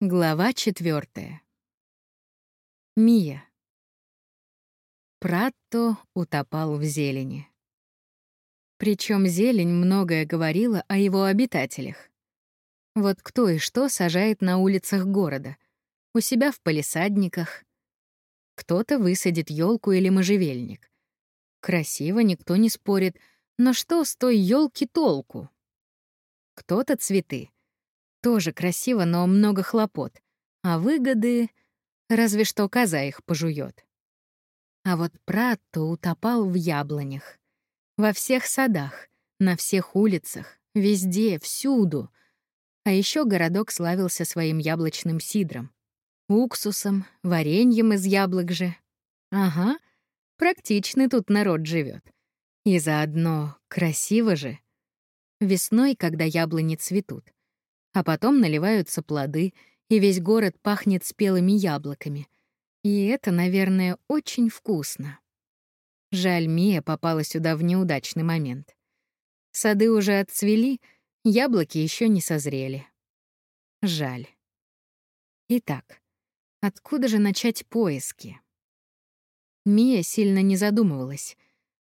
Глава четвертая. Мия. Пратто утопал в зелени. Причем зелень многое говорила о его обитателях. Вот кто и что сажает на улицах города, у себя в палисадниках. Кто-то высадит елку или можжевельник. Красиво, никто не спорит, но что с той елки толку? Кто-то цветы — тоже красиво, но много хлопот. А выгоды... Разве что коза их пожует. А вот Пратто утопал в яблонях. Во всех садах, на всех улицах, везде, всюду. А еще городок славился своим яблочным сидром. Уксусом, вареньем из яблок же. Ага, практичный тут народ живет. И заодно красиво же. Весной, когда яблони цветут, а потом наливаются плоды, и весь город пахнет спелыми яблоками. И это, наверное, очень вкусно. Жаль, Мия попала сюда в неудачный момент. Сады уже отцвели, яблоки еще не созрели. Жаль. Итак, откуда же начать поиски? Мия сильно не задумывалась.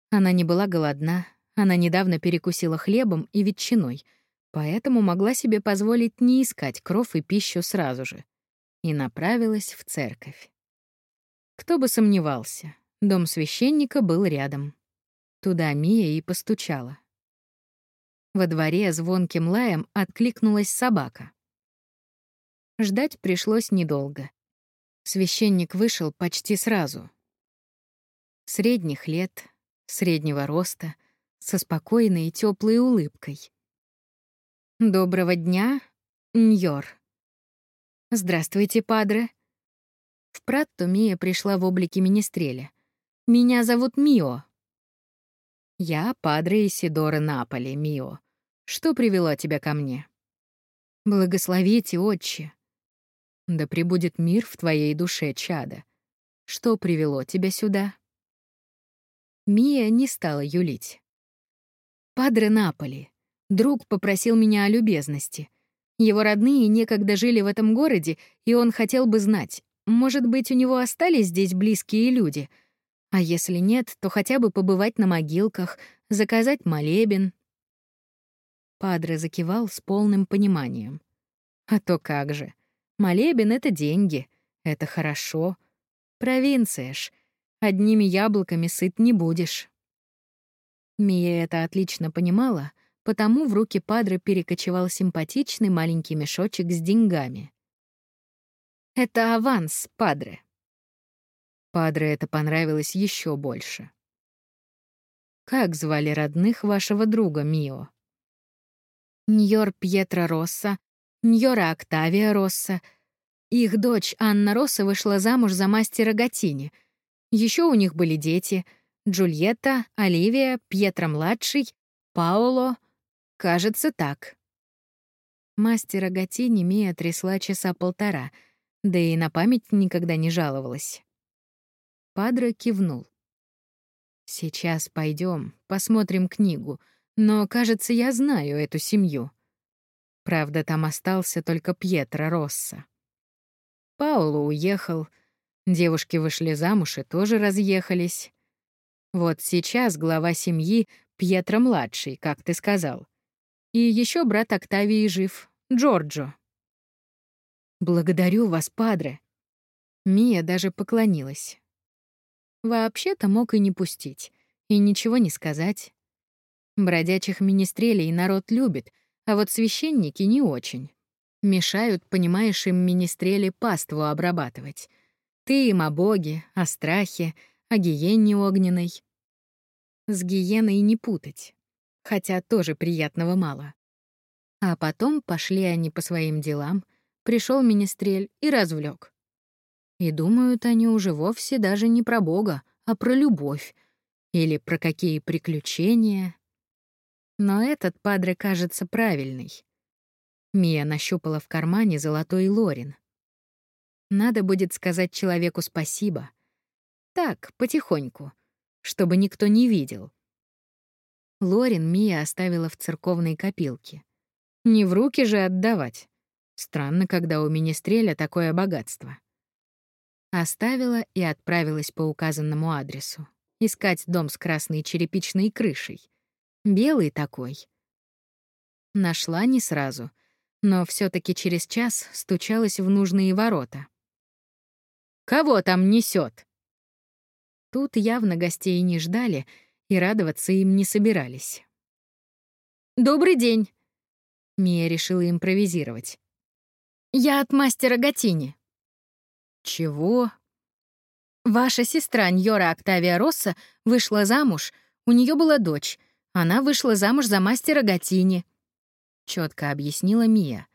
Она не была голодна, она недавно перекусила хлебом и ветчиной — поэтому могла себе позволить не искать кров и пищу сразу же, и направилась в церковь. Кто бы сомневался, дом священника был рядом. Туда Мия и постучала. Во дворе звонким лаем откликнулась собака. Ждать пришлось недолго. Священник вышел почти сразу. Средних лет, среднего роста, со спокойной и теплой улыбкой. Доброго дня, Ньор. Здравствуйте, падре. В Пратто Мия пришла в облике министреля. Меня зовут Мио. Я падре Исидора Наполи, Мио. Что привело тебя ко мне? Благословите, отче. Да пребудет мир в твоей душе, чада. Что привело тебя сюда? Мия не стала юлить. Падре Наполи, Друг попросил меня о любезности. Его родные некогда жили в этом городе, и он хотел бы знать, может быть, у него остались здесь близкие люди. А если нет, то хотя бы побывать на могилках, заказать молебен. Падре закивал с полным пониманием. А то как же. Молебен — это деньги, это хорошо. Провинция ж. Одними яблоками сыт не будешь. Мия это отлично понимала — потому в руки Падре перекочевал симпатичный маленький мешочек с деньгами. «Это аванс, Падре». Падре это понравилось еще больше. «Как звали родных вашего друга, Мио?» Ньор Пьетро Росса, Ньора Октавия Росса. Их дочь Анна Росса вышла замуж за мастера Гатини. Еще у них были дети — Джульетта, Оливия, Пьетро-младший, Паоло, Кажется, так. Мастера Гатини Мия трясла часа полтора, да и на память никогда не жаловалась. Падре кивнул. «Сейчас пойдем, посмотрим книгу, но, кажется, я знаю эту семью. Правда, там остался только Пьетро Росса. Пауло уехал, девушки вышли замуж и тоже разъехались. Вот сейчас глава семьи Пьетро-младший, как ты сказал. И еще брат Октавии жив, Джорджо. «Благодарю вас, падре». Мия даже поклонилась. Вообще-то мог и не пустить, и ничего не сказать. Бродячих министрелей народ любит, а вот священники не очень. Мешают, понимаешь, им министрели паству обрабатывать. Ты им о боге, о страхе, о гиене огненной. С гиеной не путать хотя тоже приятного мало. А потом пошли они по своим делам, пришел министрель и развлек. И думают они уже вовсе даже не про Бога, а про любовь или про какие приключения. Но этот падре кажется правильный. Мия нащупала в кармане золотой лорин. Надо будет сказать человеку спасибо. Так, потихоньку, чтобы никто не видел. Лорин Мия оставила в церковной копилке. Не в руки же отдавать. Странно, когда у Министреля такое богатство. Оставила и отправилась по указанному адресу. Искать дом с красной черепичной крышей. Белый такой. Нашла не сразу, но все таки через час стучалась в нужные ворота. «Кого там несет? Тут явно гостей не ждали и радоваться им не собирались. «Добрый день!» Мия решила импровизировать. «Я от мастера Гатини». «Чего?» «Ваша сестра Ньора Октавия Росса вышла замуж, у нее была дочь. Она вышла замуж за мастера Гатини», — четко объяснила Мия.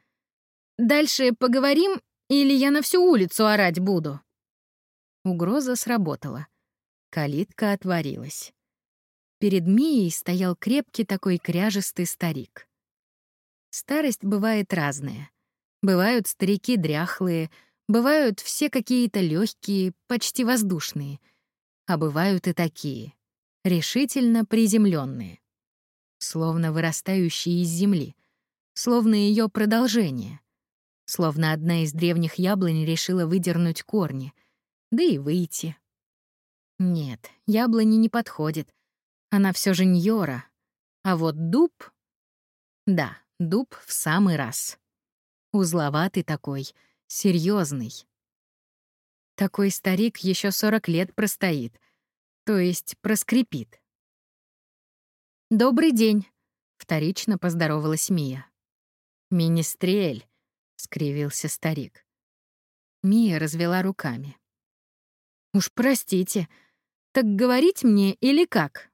«Дальше поговорим, или я на всю улицу орать буду?» Угроза сработала. Калитка отворилась. Перед Мией стоял крепкий такой кряжестый старик. Старость бывает разная. Бывают старики дряхлые, бывают все какие-то легкие, почти воздушные, а бывают и такие, решительно приземленные, словно вырастающие из земли, словно ее продолжение, словно одна из древних яблонь решила выдернуть корни, да и выйти. Нет, яблони не подходит, она все же Ньора. А вот дуб... Да, дуб в самый раз. Узловатый такой, серьезный. Такой старик еще 40 лет простоит, то есть проскрипит. «Добрый день», — вторично поздоровалась Мия. «Министрель», — скривился старик. Мия развела руками. «Уж простите, так говорить мне или как?»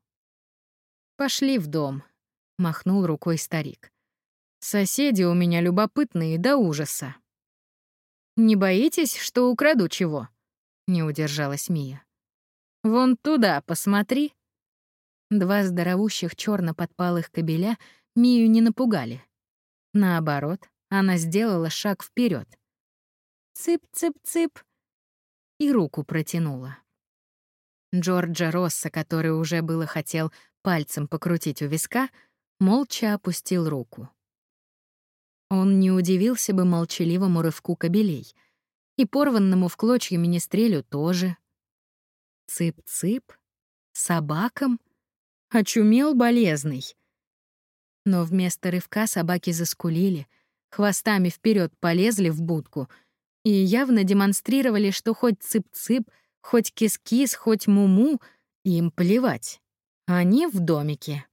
«Пошли в дом», — махнул рукой старик. «Соседи у меня любопытные до ужаса». «Не боитесь, что украду чего?» — не удержалась Мия. «Вон туда посмотри». Два здоровущих черно подпалых кобеля Мию не напугали. Наоборот, она сделала шаг вперед. Цып-цып-цып. И руку протянула. Джорджа Росса, который уже было хотел пальцем покрутить у виска, молча опустил руку. Он не удивился бы молчаливому рывку кобелей. И порванному в клочья министрелю тоже. Цып-цып? Собакам? Очумел болезный. Но вместо рывка собаки заскулили, хвостами вперед полезли в будку и явно демонстрировали, что хоть цып-цып, хоть кис-кис, хоть муму, им плевать. Они в домике.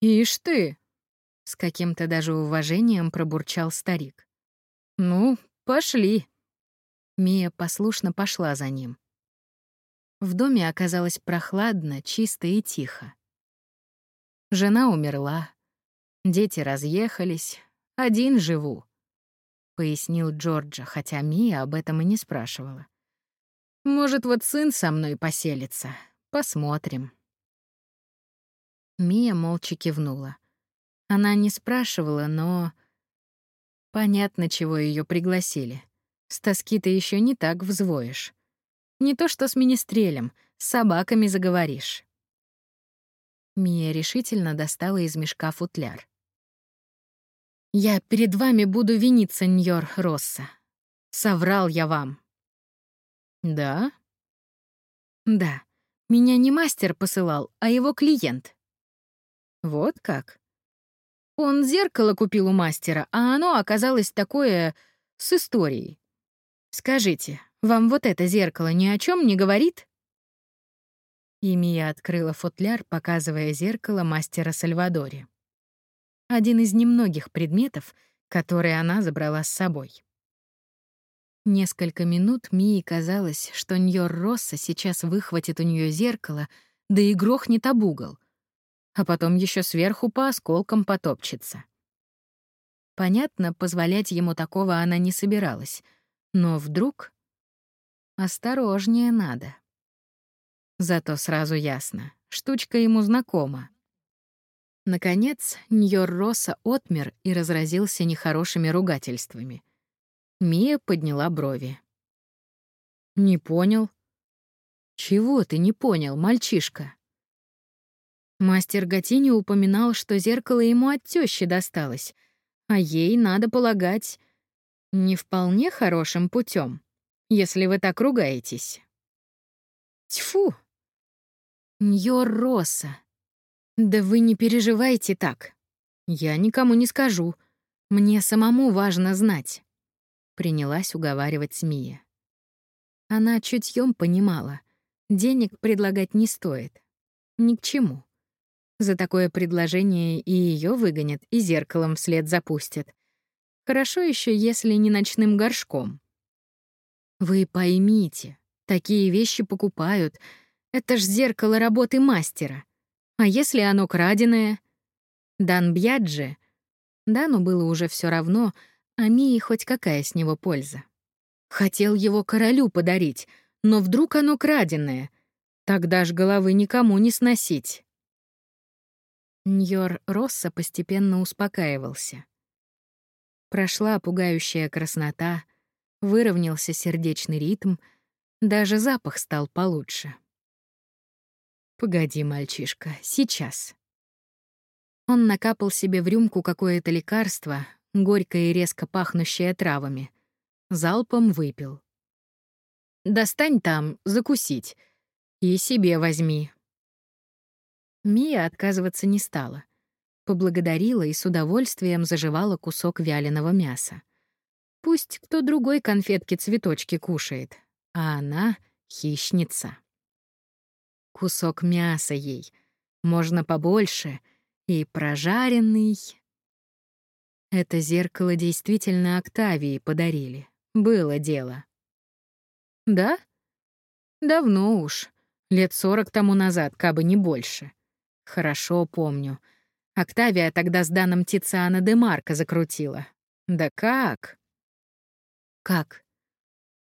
«Ишь ты!» — с каким-то даже уважением пробурчал старик. «Ну, пошли». Мия послушно пошла за ним. В доме оказалось прохладно, чисто и тихо. Жена умерла, дети разъехались, один живу, — пояснил Джорджа, хотя Мия об этом и не спрашивала. «Может, вот сын со мной поселится. Посмотрим». Мия молча кивнула. Она не спрашивала, но... Понятно, чего ее пригласили. С тоски ты еще не так взвоишь. Не то что с министрелем, с собаками заговоришь. Мия решительно достала из мешка футляр. «Я перед вами буду виниться, Ньор Росса. Соврал я вам». «Да?» «Да. Меня не мастер посылал, а его клиент. Вот как? Он зеркало купил у мастера, а оно оказалось такое с историей. Скажите, вам вот это зеркало ни о чем не говорит? И Мия открыла футляр, показывая зеркало мастера Сальвадоре. Один из немногих предметов, которые она забрала с собой. Несколько минут Мии казалось, что Ньор Росса сейчас выхватит у нее зеркало, да и грохнет об угол — а потом еще сверху по осколкам потопчется. Понятно, позволять ему такого она не собиралась, но вдруг... Осторожнее надо. Зато сразу ясно, штучка ему знакома. Наконец, Ньор-Роса отмер и разразился нехорошими ругательствами. Мия подняла брови. «Не понял». «Чего ты не понял, мальчишка?» Мастер Гатини упоминал, что зеркало ему от тещи досталось, а ей, надо полагать, не вполне хорошим путем, если вы так ругаетесь. Тьфу! Ньор Росса. Да вы не переживайте так. Я никому не скажу. Мне самому важно знать. Принялась уговаривать Смия. Она чутьем понимала, денег предлагать не стоит. Ни к чему. За такое предложение и ее выгонят, и зеркалом вслед запустят. Хорошо еще, если не ночным горшком. Вы поймите, такие вещи покупают. Это ж зеркало работы мастера. А если оно краденое? Дан Бьяджи. Дану было уже все равно, а Мии хоть какая с него польза. Хотел его королю подарить, но вдруг оно краденое. Тогда ж головы никому не сносить. Ньор Росса постепенно успокаивался. Прошла пугающая краснота, выровнялся сердечный ритм, даже запах стал получше. «Погоди, мальчишка, сейчас». Он накапал себе в рюмку какое-то лекарство, горькое и резко пахнущее травами. Залпом выпил. «Достань там, закусить. И себе возьми, Мия отказываться не стала. Поблагодарила и с удовольствием заживала кусок вяленого мяса. Пусть кто другой конфетки-цветочки кушает, а она — хищница. Кусок мяса ей, можно побольше, и прожаренный. Это зеркало действительно Октавии подарили. Было дело. Да? Давно уж. Лет сорок тому назад, кабы не больше. Хорошо помню. Октавия тогда с Даном Тициана де Марко закрутила. Да как? Как?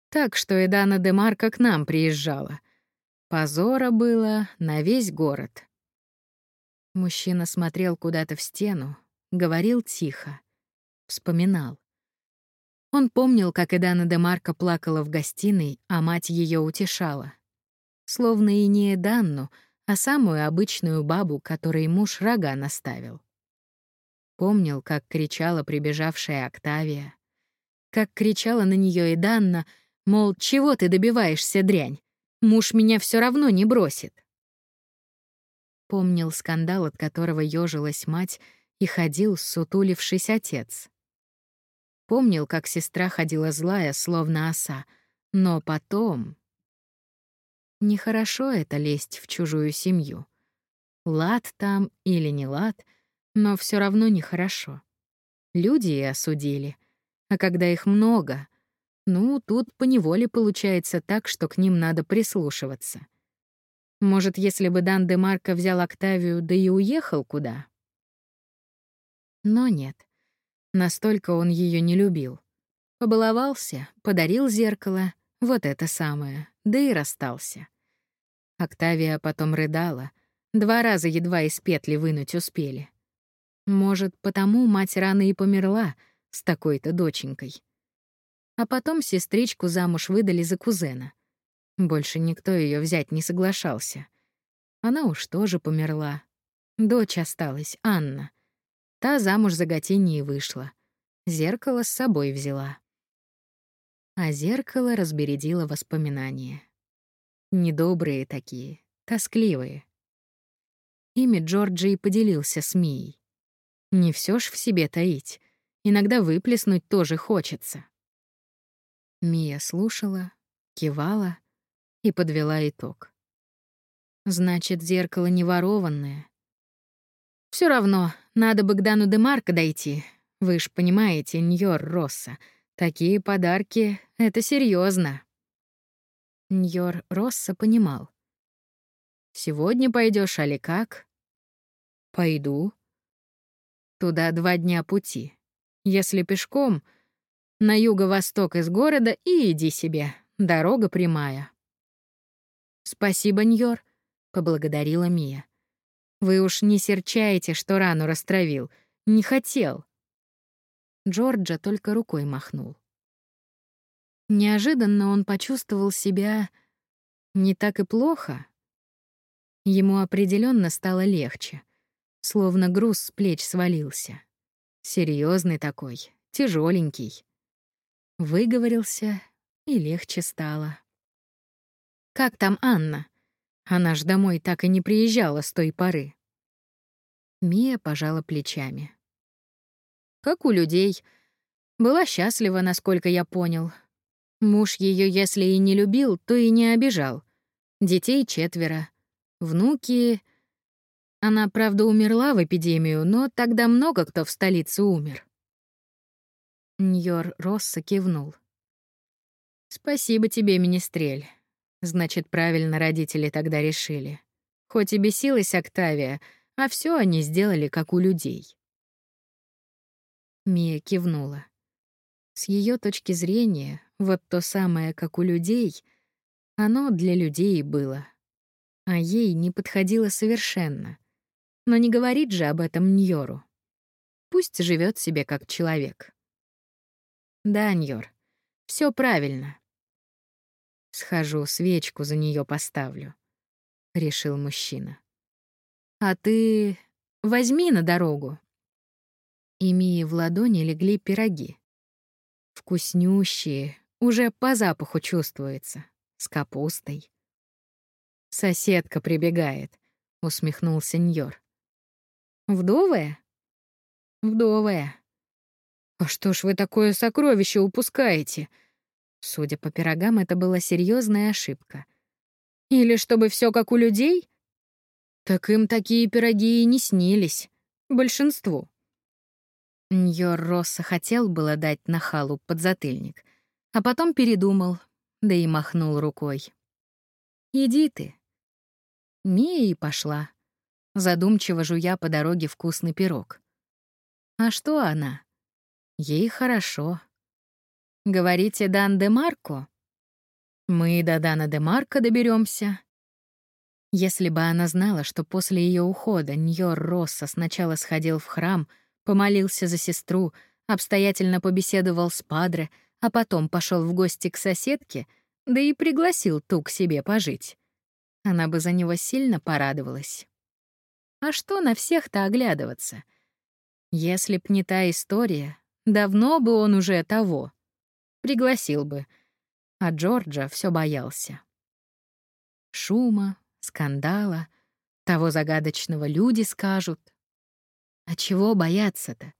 Так, что и Дана де Марко к нам приезжала. Позора было на весь город. Мужчина смотрел куда-то в стену, говорил тихо, вспоминал. Он помнил, как Эдана де Марко плакала в гостиной, а мать ее утешала. Словно и не Эданну, а самую обычную бабу, которой муж рога наставил. Помнил, как кричала прибежавшая Октавия, как кричала на нее и Данна, мол, чего ты добиваешься, дрянь? Муж меня все равно не бросит. Помнил скандал, от которого ёжилась мать, и ходил, сутулившись отец. Помнил, как сестра ходила злая, словно оса, но потом Нехорошо это лезть в чужую семью. Лад там или не лад, но все равно нехорошо. Люди и осудили. А когда их много, ну, тут поневоле получается так, что к ним надо прислушиваться. Может, если бы Дан де Марко взял Октавию, да и уехал куда? Но нет. Настолько он ее не любил. Побаловался, подарил зеркало, вот это самое, да и расстался. Октавия потом рыдала. Два раза едва из петли вынуть успели. Может, потому мать рано и померла с такой-то доченькой. А потом сестричку замуж выдали за кузена. Больше никто ее взять не соглашался. Она уж тоже померла. Дочь осталась, Анна. Та замуж за Готини и вышла. Зеркало с собой взяла а зеркало разбередило воспоминания. Недобрые такие, тоскливые. Ими Джорджи поделился с Мией. Не все ж в себе таить, иногда выплеснуть тоже хочется. Мия слушала, кивала и подвела итог. Значит, зеркало не ворованное. Все равно, надо бы к Дану де Марко дойти. Вы ж понимаете, Ньор Росса — Такие подарки — это серьезно. Ньор Росса понимал. «Сегодня пойдешь, али как?» «Пойду». «Туда два дня пути. Если пешком, на юго-восток из города и иди себе. Дорога прямая». «Спасибо, Ньор», — поблагодарила Мия. «Вы уж не серчаете, что рану растравил. Не хотел». Джорджа только рукой махнул. Неожиданно он почувствовал себя не так и плохо. Ему определенно стало легче, словно груз с плеч свалился. Серьезный такой, тяжеленький. Выговорился, и легче стало. «Как там Анна? Она ж домой так и не приезжала с той поры». Мия пожала плечами. «Как у людей. Была счастлива, насколько я понял. Муж ее, если и не любил, то и не обижал. Детей четверо. Внуки... Она, правда, умерла в эпидемию, но тогда много кто в столице умер. Ньор Росса кивнул. «Спасибо тебе, Министрель. Значит, правильно родители тогда решили. Хоть и бесилась Октавия, а все они сделали, как у людей». Мия кивнула. С ее точки зрения, вот то самое, как у людей, оно для людей было. А ей не подходило совершенно. Но не говорит же об этом Ньору. Пусть живет себе как человек. Да, Ньор, все правильно. Схожу, свечку за нее поставлю, решил мужчина. А ты возьми на дорогу. И Мии в ладони легли пироги. Вкуснющие, уже по запаху чувствуется, с капустой. Соседка прибегает, усмехнулся Ньор. Вдовая? Вдовая. А что ж вы такое сокровище упускаете? Судя по пирогам, это была серьезная ошибка. Или чтобы все как у людей? Так им такие пироги и не снились. Большинству. Ньор Росса хотел было дать нахалу подзатыльник, а потом передумал, да и махнул рукой. «Иди ты». Мия и пошла, задумчиво жуя по дороге вкусный пирог. А что она? Ей хорошо. Говорите, Дан де Марко? Мы до Дана де Марко доберемся. Если бы она знала, что после ее ухода Ньор Росса сначала сходил в храм — Помолился за сестру, обстоятельно побеседовал с Падре, а потом пошел в гости к соседке, да и пригласил ту к себе пожить. Она бы за него сильно порадовалась. А что на всех-то оглядываться? Если б не та история, давно бы он уже того. Пригласил бы. А Джорджа все боялся. Шума, скандала, того загадочного люди скажут — а чего бояться-то?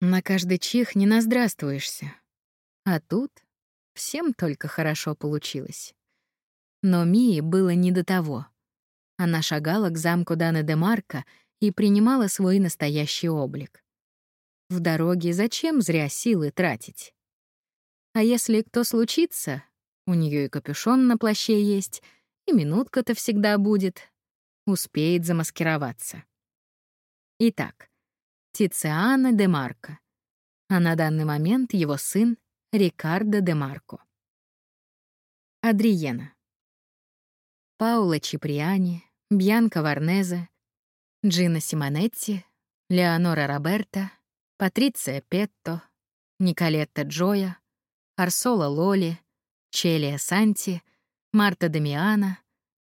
На каждый чих не наздравствуешься. А тут всем только хорошо получилось. Но Мии было не до того. Она шагала к замку Даны де Марко и принимала свой настоящий облик. В дороге зачем зря силы тратить? А если кто случится, у нее и капюшон на плаще есть, и минутка-то всегда будет, успеет замаскироваться. Итак, Тициана де Марко, а на данный момент его сын Рикардо де Марко. Адриена. Паула Чиприани, Бьянка Варнезе, Джина Симонетти, Леонора Роберта, Патриция Петто, Николетта Джоя, Арсола Лоли, Челия Санти, Марта Дамиана,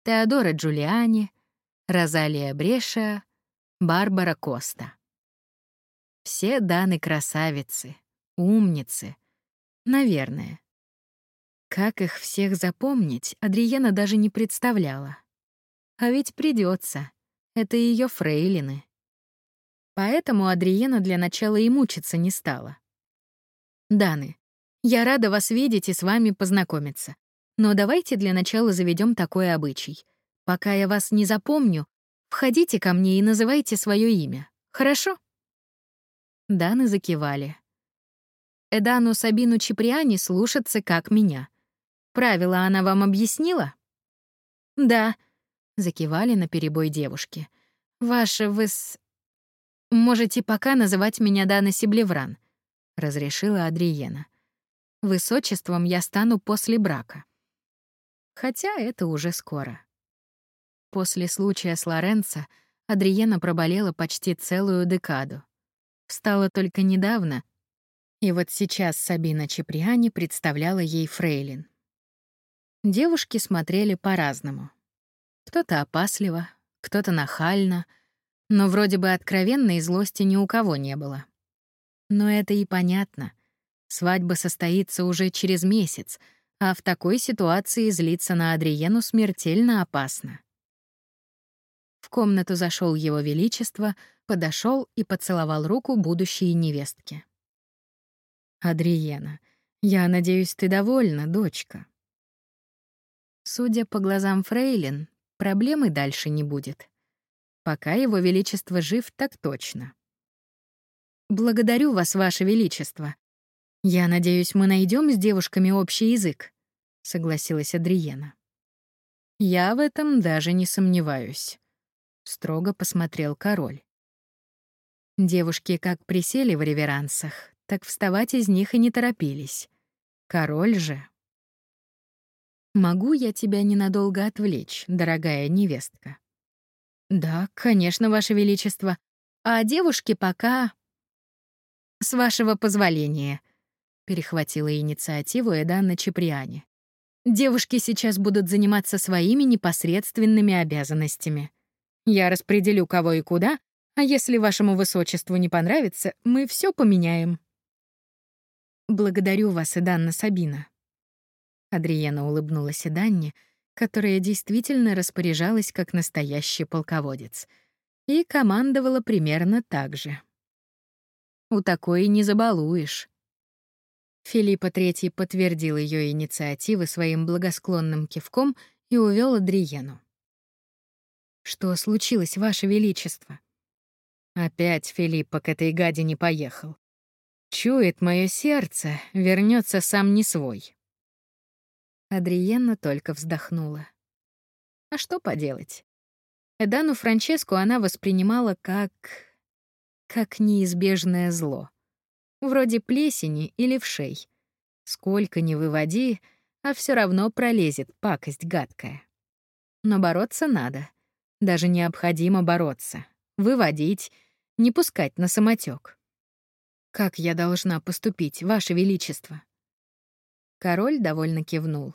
Теодора Джулиани, Розалия Бреша, Барбара Коста. Все Даны красавицы, умницы. Наверное. Как их всех запомнить, Адриена даже не представляла. А ведь придется. Это ее фрейлины. Поэтому Адриена для начала и мучиться не стала. «Даны, я рада вас видеть и с вами познакомиться. Но давайте для начала заведем такой обычай. Пока я вас не запомню, Входите ко мне и называйте свое имя. Хорошо?» Даны закивали. Эдану Сабину Чиприани слушаться как меня. Правила она вам объяснила? Да, закивали на перебой девушки. Ваше выс... Можете пока называть меня Дана Сиблевран, разрешила Адриена. Высочеством я стану после брака. Хотя это уже скоро. После случая с Лоренцо Адриена проболела почти целую декаду. Встала только недавно, и вот сейчас Сабина Чеприани представляла ей фрейлин. Девушки смотрели по-разному. Кто-то опасливо, кто-то нахально, но вроде бы откровенной злости ни у кого не было. Но это и понятно. Свадьба состоится уже через месяц, а в такой ситуации злиться на Адриену смертельно опасно. Комнату зашел его величество, подошел и поцеловал руку будущей невестки. «Адриена, я надеюсь, ты довольна, дочка». Судя по глазам Фрейлин, проблемы дальше не будет. Пока его величество жив, так точно. «Благодарю вас, ваше величество. Я надеюсь, мы найдем с девушками общий язык», — согласилась Адриена. «Я в этом даже не сомневаюсь», — строго посмотрел король. Девушки как присели в реверансах, так вставать из них и не торопились. Король же... «Могу я тебя ненадолго отвлечь, дорогая невестка?» «Да, конечно, Ваше Величество. А девушки пока...» «С вашего позволения», перехватила инициативу Эданна Чеприани. Девушки сейчас будут заниматься своими непосредственными обязанностями. Я распределю кого и куда, а если вашему высочеству не понравится, мы все поменяем. Благодарю вас, Эданна Сабина. Адриена улыбнулась Эданне, которая действительно распоряжалась как настоящий полководец и командовала примерно так же. У такой не забалуешь. Филиппа III подтвердил ее инициативы своим благосклонным кивком и увел Адриену. «Что случилось, Ваше Величество?» Опять Филиппа к этой гаде не поехал. Чует мое сердце, вернется сам не свой. Адриена только вздохнула. А что поделать? Эдану Франческу она воспринимала как... как неизбежное зло вроде плесени или вшей. Сколько ни выводи, а все равно пролезет пакость гадкая. Но бороться надо. Даже необходимо бороться. Выводить, не пускать на самотек. Как я должна поступить, Ваше Величество? Король довольно кивнул.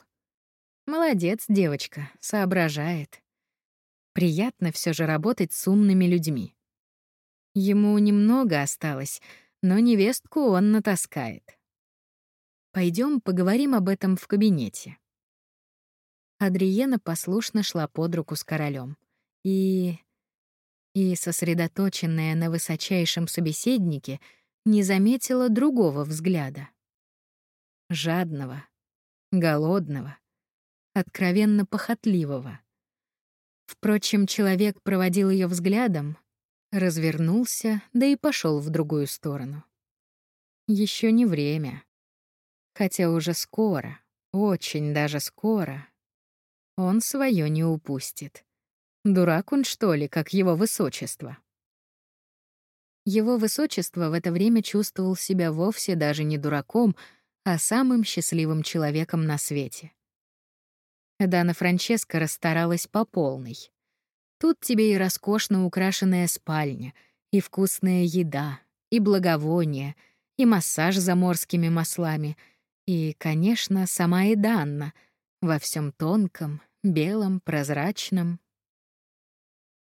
Молодец, девочка, соображает. Приятно все же работать с умными людьми. Ему немного осталось — но невестку он натаскает. Пойдем поговорим об этом в кабинете. Адриена послушно шла под руку с королем. И... и, сосредоточенная на высочайшем собеседнике, не заметила другого взгляда. Жадного, голодного, откровенно похотливого. Впрочем, человек проводил ее взглядом, развернулся, да и пошел в другую сторону. Еще не время. Хотя уже скоро, очень даже скоро, он свое не упустит. Дурак он, что ли, как его высочество? Его высочество в это время чувствовал себя вовсе даже не дураком, а самым счастливым человеком на свете. Дана Франческа расстаралась по полной. Тут тебе и роскошно украшенная спальня, и вкусная еда, и благовония, и массаж заморскими маслами, и, конечно, сама Эданна во всем тонком, белом, прозрачном.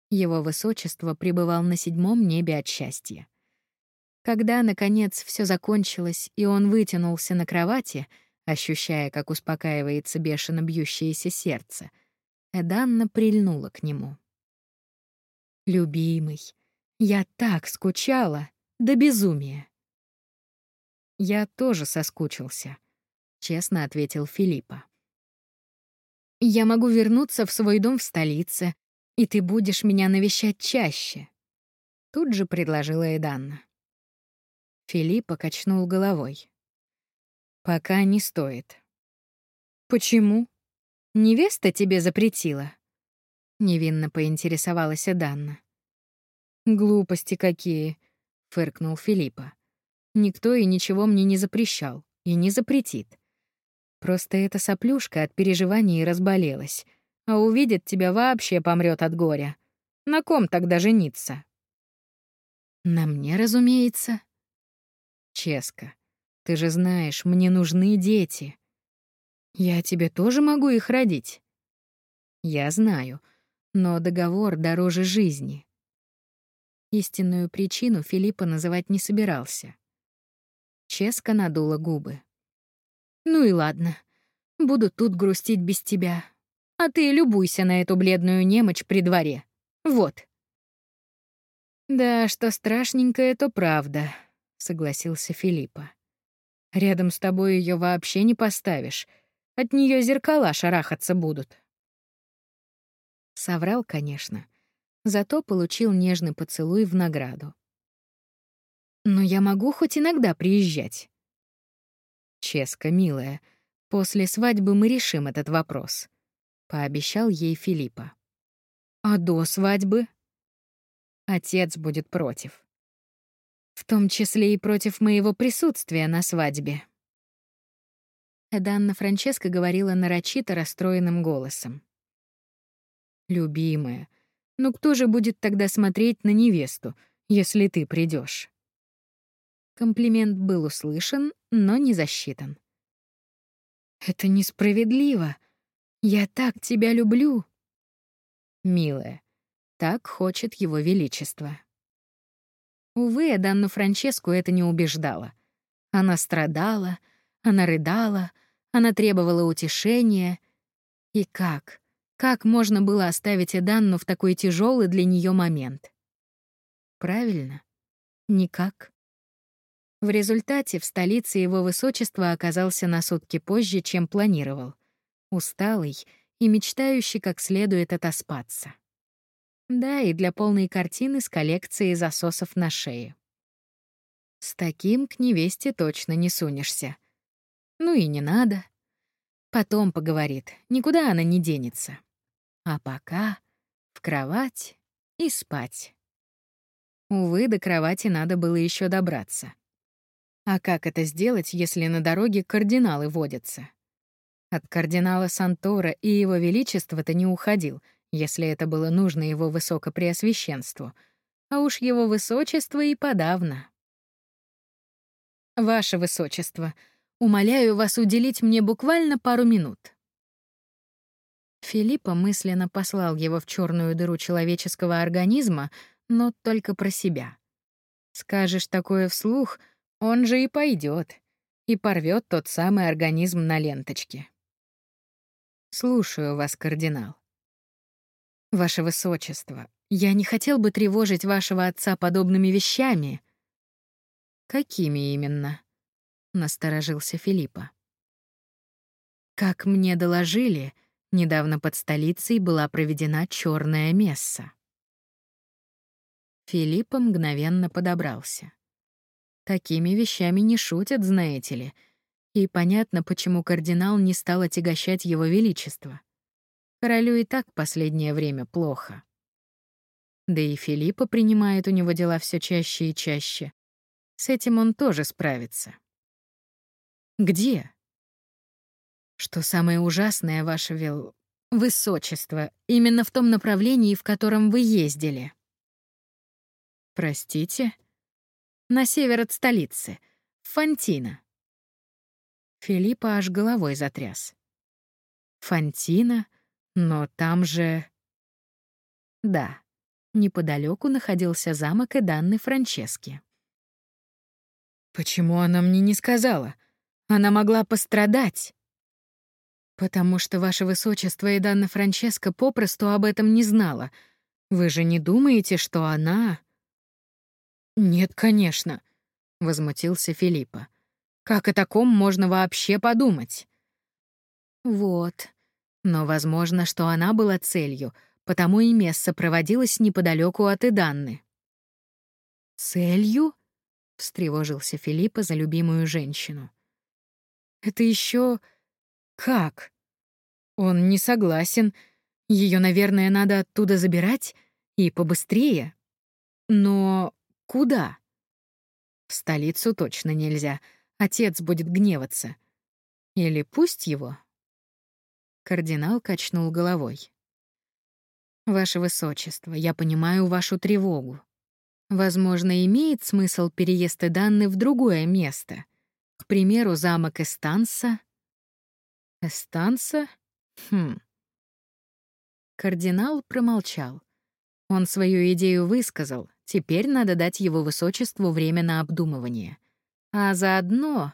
Его высочество пребывал на седьмом небе от счастья. Когда, наконец, все закончилось, и он вытянулся на кровати, ощущая, как успокаивается бешено бьющееся сердце, Эданна прильнула к нему. Любимый, я так скучала, до безумия. Я тоже соскучился, честно ответил Филиппа. Я могу вернуться в свой дом в столице, и ты будешь меня навещать чаще. Тут же предложила Эданна. Филиппа качнул головой. Пока не стоит. Почему? Невеста тебе запретила? Невинно поинтересовалась Эданна. «Глупости какие!» — фыркнул Филиппа. «Никто и ничего мне не запрещал и не запретит. Просто эта соплюшка от переживаний разболелась, а увидит тебя вообще помрет от горя. На ком тогда жениться?» «На мне, разумеется». «Ческа, ты же знаешь, мне нужны дети. Я тебе тоже могу их родить?» «Я знаю, но договор дороже жизни. Истинную причину Филиппа называть не собирался. Ческа надула губы. «Ну и ладно. Буду тут грустить без тебя. А ты любуйся на эту бледную немочь при дворе. Вот». «Да, что страшненькое, то правда», — согласился Филиппа. «Рядом с тобой ее вообще не поставишь. От нее зеркала шарахаться будут». Соврал, конечно, зато получил нежный поцелуй в награду. «Но я могу хоть иногда приезжать». «Ческа, милая, после свадьбы мы решим этот вопрос», — пообещал ей Филиппа. «А до свадьбы?» Отец будет против. В том числе и против моего присутствия на свадьбе. Эданна Франческа говорила нарочито расстроенным голосом. «Любимая, ну кто же будет тогда смотреть на невесту, если ты придешь? Комплимент был услышан, но не засчитан. «Это несправедливо. Я так тебя люблю». «Милая, так хочет его величество. Увы, Данну Франческу это не убеждало. Она страдала, она рыдала, она требовала утешения. И как? Как можно было оставить Эданну в такой тяжелый для нее момент? Правильно? Никак. В результате в столице его высочества оказался на сутки позже, чем планировал. Усталый и мечтающий как следует отоспаться. Да, и для полной картины с коллекцией засосов на шее. С таким к невесте точно не сунешься. Ну и не надо. Потом поговорит, никуда она не денется. А пока в кровать и спать. Увы, до кровати надо было еще добраться. А как это сделать, если на дороге кардиналы водятся? От кардинала Сантора и его величества-то не уходил — если это было нужно его высокопреосвященству, а уж его высочество и подавно. «Ваше высочество, умоляю вас уделить мне буквально пару минут». Филиппа мысленно послал его в черную дыру человеческого организма, но только про себя. Скажешь такое вслух, он же и пойдет и порвет тот самый организм на ленточке. Слушаю вас, кардинал. Ваше высочество, я не хотел бы тревожить вашего отца подобными вещами. Какими именно? насторожился Филиппа. Как мне доложили, недавно под столицей была проведена черная месса. Филиппа мгновенно подобрался. Такими вещами не шутят, знаете ли, и понятно, почему кардинал не стал отягощать его величество. Королю и так последнее время плохо. Да и Филиппа принимает у него дела все чаще и чаще. С этим он тоже справится. Где? Что самое ужасное, ваше вел... высочество, именно в том направлении, в котором вы ездили. Простите? На север от столицы, Фантина. Филиппа аж головой затряс. Фантина? Но там же... Да, неподалеку находился замок и данный Франчески. Почему она мне не сказала? Она могла пострадать. Потому что ваше высочество и Данна Франческа попросту об этом не знала. Вы же не думаете, что она... Нет, конечно, возмутился Филиппа. Как о таком можно вообще подумать? Вот, но возможно, что она была целью, потому и место проводилось неподалеку от Иданны. «Целью?» — встревожился Филиппа за любимую женщину. «Это еще как? Он не согласен. Ее, наверное, надо оттуда забирать и побыстрее. Но куда? В столицу точно нельзя. Отец будет гневаться. Или пусть его, Кардинал качнул головой. «Ваше Высочество, я понимаю вашу тревогу. Возможно, имеет смысл переезд Данны в другое место. К примеру, замок Эстанса». «Эстанса? Хм». Кардинал промолчал. Он свою идею высказал, теперь надо дать его высочеству время на обдумывание. А заодно...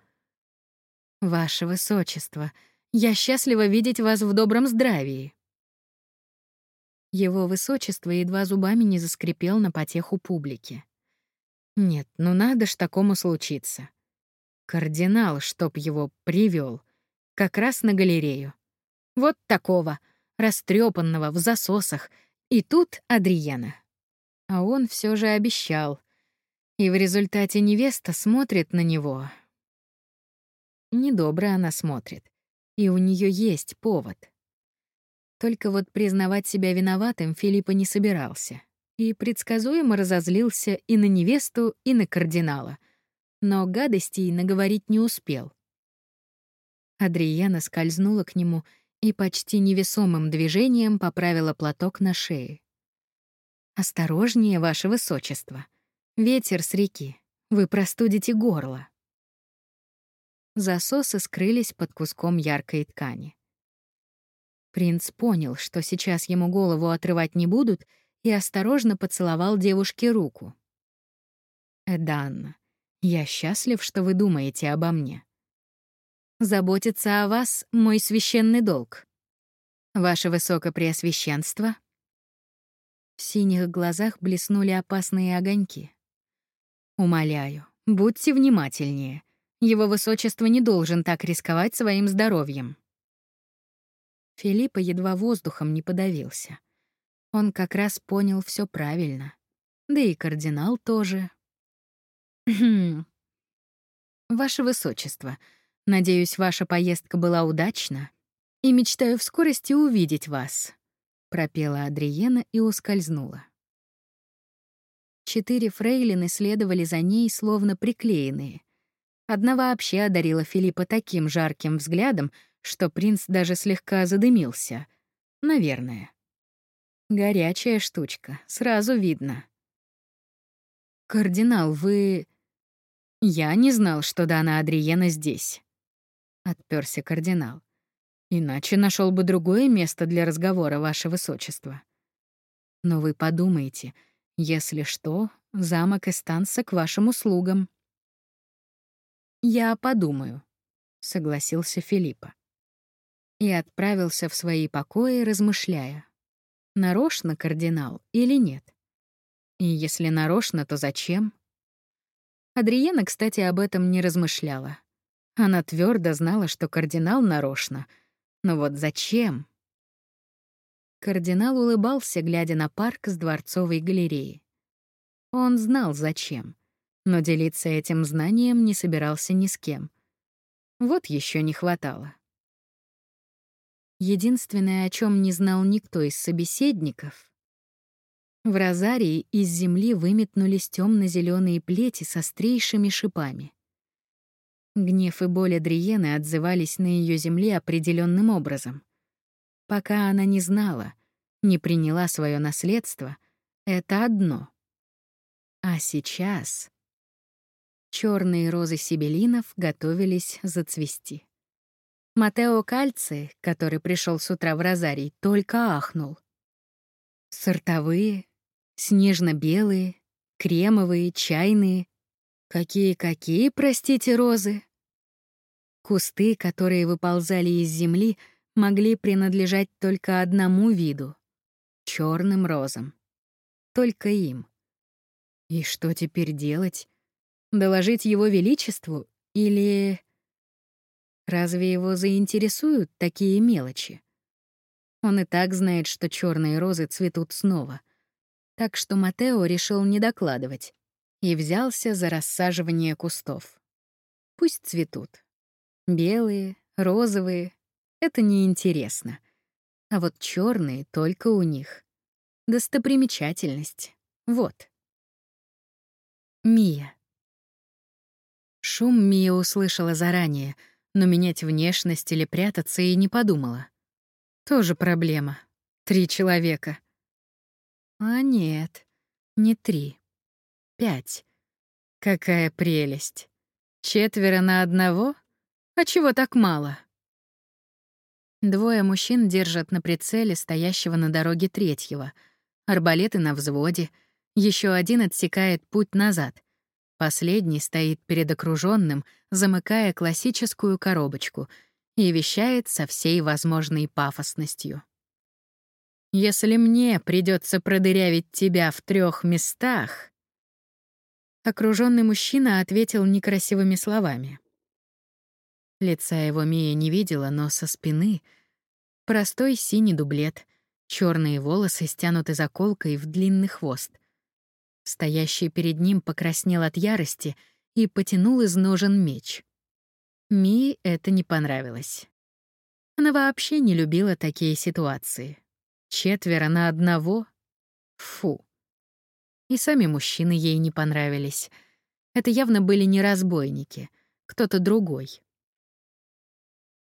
Ваше Высочество, я счастлива видеть вас в добром здравии. Его Высочество едва зубами не заскрипел на потеху публики. Нет, ну надо ж такому случиться. Кардинал, чтоб его привел, как раз на галерею. Вот такого, растрепанного в засосах, и тут Адриена. А он все же обещал. И в результате невеста смотрит на него. Недобро она смотрит. И у нее есть повод. Только вот признавать себя виноватым Филиппа не собирался. И предсказуемо разозлился и на невесту, и на кардинала. Но гадостей наговорить не успел. Адриена скользнула к нему и почти невесомым движением поправила платок на шее. «Осторожнее, ваше высочество. Ветер с реки. Вы простудите горло». Засосы скрылись под куском яркой ткани. Принц понял, что сейчас ему голову отрывать не будут, и осторожно поцеловал девушке руку. «Эданна, я счастлив, что вы думаете обо мне. Заботиться о вас — мой священный долг. Ваше Высокопреосвященство?» В синих глазах блеснули опасные огоньки. «Умоляю, будьте внимательнее. Его Высочество не должен так рисковать своим здоровьем». Филиппа едва воздухом не подавился. Он как раз понял все правильно. Да и кардинал тоже. «Хм. Ваше Высочество, Надеюсь, ваша поездка была удачна, и мечтаю в скорости увидеть вас», — пропела Адриена и ускользнула. Четыре фрейлины следовали за ней, словно приклеенные. Одна вообще одарила Филиппа таким жарким взглядом, что принц даже слегка задымился. Наверное. Горячая штучка, сразу видно. «Кардинал, вы...» «Я не знал, что Дана Адриена здесь», отперся кардинал. Иначе нашел бы другое место для разговора, ваше высочество. Но вы подумайте, если что, замок Эстанса к вашим услугам. Я подумаю, согласился Филиппа. И отправился в свои покои, размышляя, нарочно кардинал или нет. И если нарочно, то зачем? Адриена, кстати, об этом не размышляла. Она твердо знала, что кардинал нарочно. Но вот зачем? Кардинал улыбался, глядя на парк с дворцовой галереей. Он знал, зачем, но делиться этим знанием не собирался ни с кем. Вот еще не хватало. Единственное, о чем не знал никто из собеседников — в розарии из земли выметнулись темно зеленые плети с острейшими шипами. Гнев и боль Адриены отзывались на ее земле определенным образом. Пока она не знала, не приняла свое наследство, это одно. А сейчас черные розы сибелинов готовились зацвести. Матео Кальци, который пришел с утра в Розарий, только ахнул. Сортовые, снежно-белые, кремовые, чайные, Какие-какие, простите, розы? Кусты, которые выползали из земли, могли принадлежать только одному виду — черным розам. Только им. И что теперь делать? Доложить его величеству или... Разве его заинтересуют такие мелочи? Он и так знает, что черные розы цветут снова. Так что Матео решил не докладывать и взялся за рассаживание кустов. Пусть цветут. Белые, розовые — это неинтересно. А вот черные только у них. Достопримечательность. Вот. Мия. Шум Мия услышала заранее, но менять внешность или прятаться и не подумала. Тоже проблема. Три человека. А нет, не три пять. Какая прелесть. Четверо на одного? А чего так мало? Двое мужчин держат на прицеле стоящего на дороге третьего. Арбалеты на взводе. Еще один отсекает путь назад. Последний стоит перед окруженным, замыкая классическую коробочку, и вещает со всей возможной пафосностью. «Если мне придется продырявить тебя в трех местах...» Окруженный мужчина ответил некрасивыми словами. Лица его Мия не видела, но со спины — простой синий дублет, черные волосы стянуты заколкой в длинный хвост. Стоящий перед ним покраснел от ярости и потянул из ножен меч. Мии это не понравилось. Она вообще не любила такие ситуации. Четверо на одного? Фу. И сами мужчины ей не понравились. Это явно были не разбойники, кто-то другой.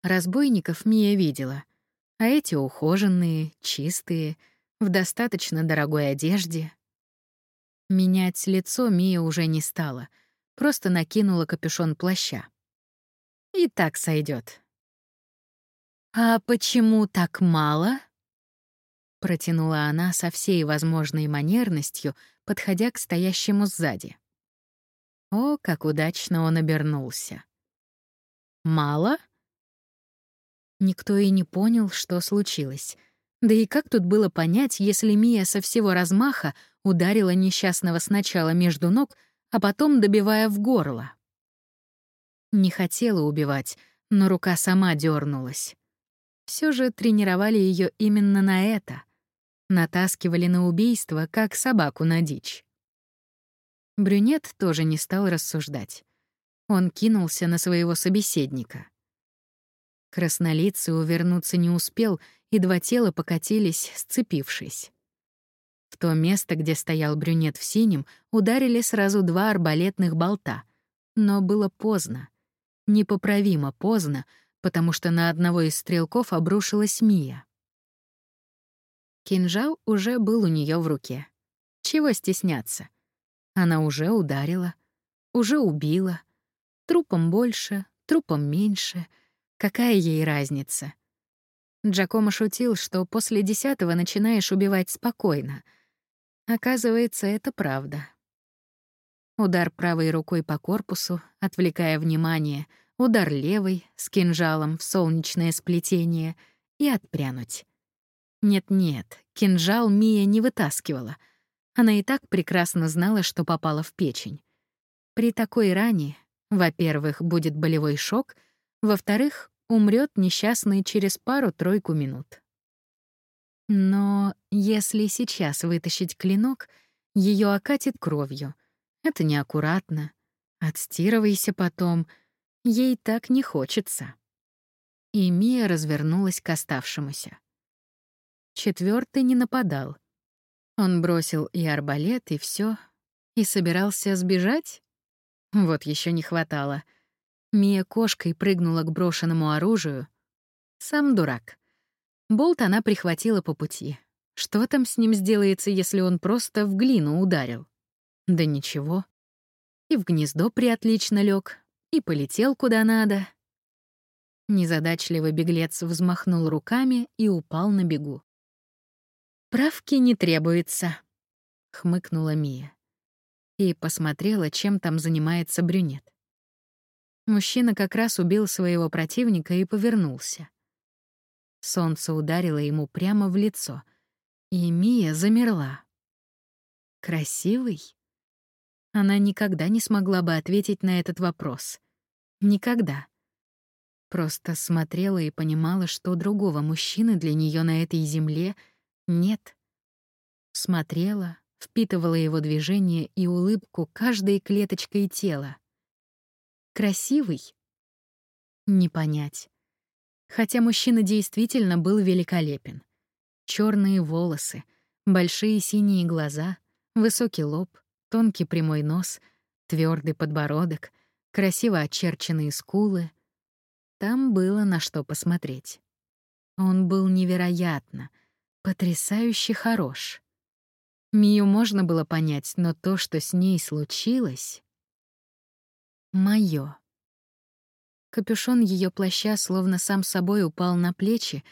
Разбойников Мия видела, а эти ухоженные, чистые, в достаточно дорогой одежде. Менять лицо Мия уже не стала, просто накинула капюшон плаща. И так сойдет. «А почему так мало?» Протянула она со всей возможной манерностью, подходя к стоящему сзади. О, как удачно он обернулся. «Мало?» Никто и не понял, что случилось. Да и как тут было понять, если Мия со всего размаха ударила несчастного сначала между ног, а потом добивая в горло? Не хотела убивать, но рука сама дернулась. Все же тренировали ее именно на это. Натаскивали на убийство, как собаку на дичь. Брюнет тоже не стал рассуждать. Он кинулся на своего собеседника. Краснолицый увернуться не успел, и два тела покатились, сцепившись. В то место, где стоял брюнет в синем, ударили сразу два арбалетных болта. Но было поздно. Непоправимо поздно, потому что на одного из стрелков обрушилась Мия. Кинжал уже был у нее в руке. Чего стесняться? Она уже ударила, уже убила. Трупом больше, трупом меньше — Какая ей разница? Джакомо шутил, что после десятого начинаешь убивать спокойно. Оказывается, это правда. Удар правой рукой по корпусу, отвлекая внимание, удар левой с кинжалом в солнечное сплетение и отпрянуть. Нет-нет, кинжал Мия не вытаскивала. Она и так прекрасно знала, что попала в печень. При такой ране, во-первых, будет болевой шок, во-вторых, умрет несчастный через пару-тройку минут. Но если сейчас вытащить клинок, ее окатит кровью. Это неаккуратно. Отстирывайся потом. Ей так не хочется. И Мия развернулась к оставшемуся. Четвертый не нападал. Он бросил и арбалет, и все, и собирался сбежать? Вот еще не хватало — Мия кошкой прыгнула к брошенному оружию. Сам дурак. Болт она прихватила по пути. Что там с ним сделается, если он просто в глину ударил? Да ничего. И в гнездо приотлично лег, и полетел куда надо. Незадачливый беглец взмахнул руками и упал на бегу. «Правки не требуется», — хмыкнула Мия. И посмотрела, чем там занимается брюнет. Мужчина как раз убил своего противника и повернулся. Солнце ударило ему прямо в лицо, и Мия замерла. Красивый? Она никогда не смогла бы ответить на этот вопрос. Никогда. Просто смотрела и понимала, что другого мужчины для нее на этой земле нет. Смотрела, впитывала его движение и улыбку каждой клеточкой тела. Красивый? Не понять. Хотя мужчина действительно был великолепен. Черные волосы, большие синие глаза, высокий лоб, тонкий прямой нос, твердый подбородок, красиво очерченные скулы. Там было на что посмотреть. Он был невероятно, потрясающе хорош. Мию можно было понять, но то, что с ней случилось... Моё. Капюшон ее плаща словно сам собой упал на плечи,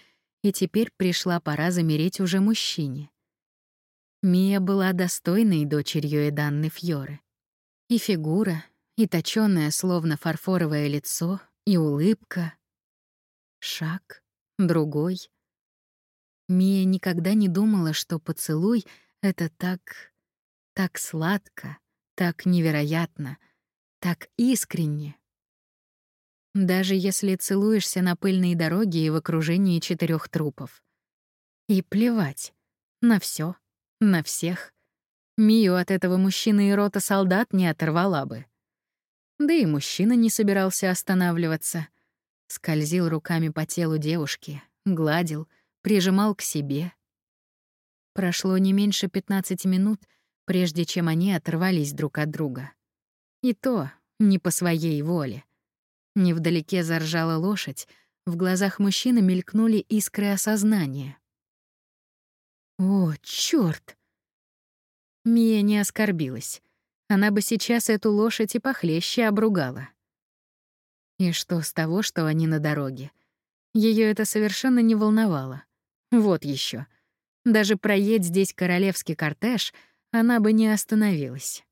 и теперь пришла пора замереть уже мужчине. Мия была достойной дочерью Эданны Фьоры. И фигура, и точёное, словно фарфоровое лицо, и улыбка. Шаг, другой. Мия никогда не думала, что поцелуй — это так... так сладко, так невероятно, так искренне. Даже если целуешься на пыльной дороге и в окружении четырех трупов. И плевать. На все, на всех. Мию от этого мужчины и рота солдат не оторвала бы. Да и мужчина не собирался останавливаться. Скользил руками по телу девушки, гладил, прижимал к себе. Прошло не меньше 15 минут, прежде чем они оторвались друг от друга. И то не по своей воле. Невдалеке заржала лошадь, в глазах мужчины мелькнули искры осознания. «О, чёрт!» Мия не оскорбилась. Она бы сейчас эту лошадь и похлеще обругала. И что с того, что они на дороге? Ее это совершенно не волновало. Вот еще. Даже проедь здесь королевский кортеж, она бы не остановилась.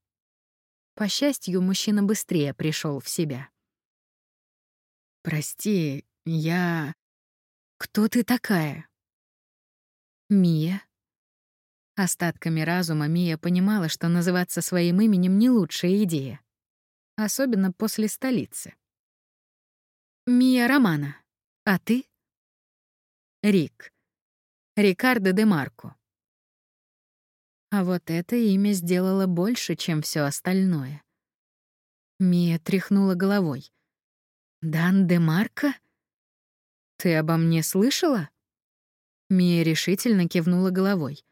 По счастью, мужчина быстрее пришел в себя. «Прости, я...» «Кто ты такая?» «Мия», Остатками разума Мия понимала, что называться своим именем не лучшая идея. Особенно после столицы. «Мия Романа. А ты?» «Рик. Рикардо де Марко». А вот это имя сделало больше, чем все остальное. Мия тряхнула головой. «Дан де Марко? Ты обо мне слышала?» Мия решительно кивнула головой.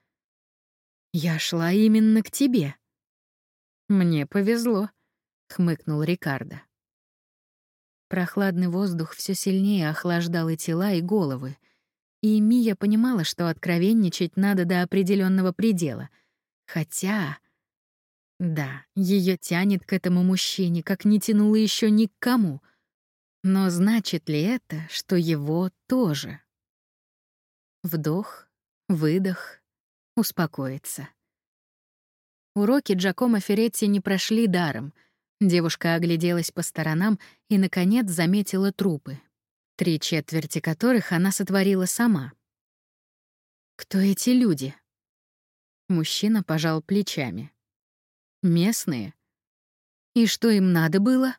Я шла именно к тебе. Мне повезло, хмыкнул Рикардо. Прохладный воздух все сильнее охлаждал и тела, и головы. И Мия понимала, что откровенничать надо до определенного предела. Хотя... Да, ее тянет к этому мужчине, как не тянуло еще ни к кому. Но значит ли это, что его тоже? Вдох, выдох, успокоиться. Уроки Джакомо Феретти не прошли даром. Девушка огляделась по сторонам и, наконец, заметила трупы, три четверти которых она сотворила сама. «Кто эти люди?» Мужчина пожал плечами. «Местные. И что им надо было?»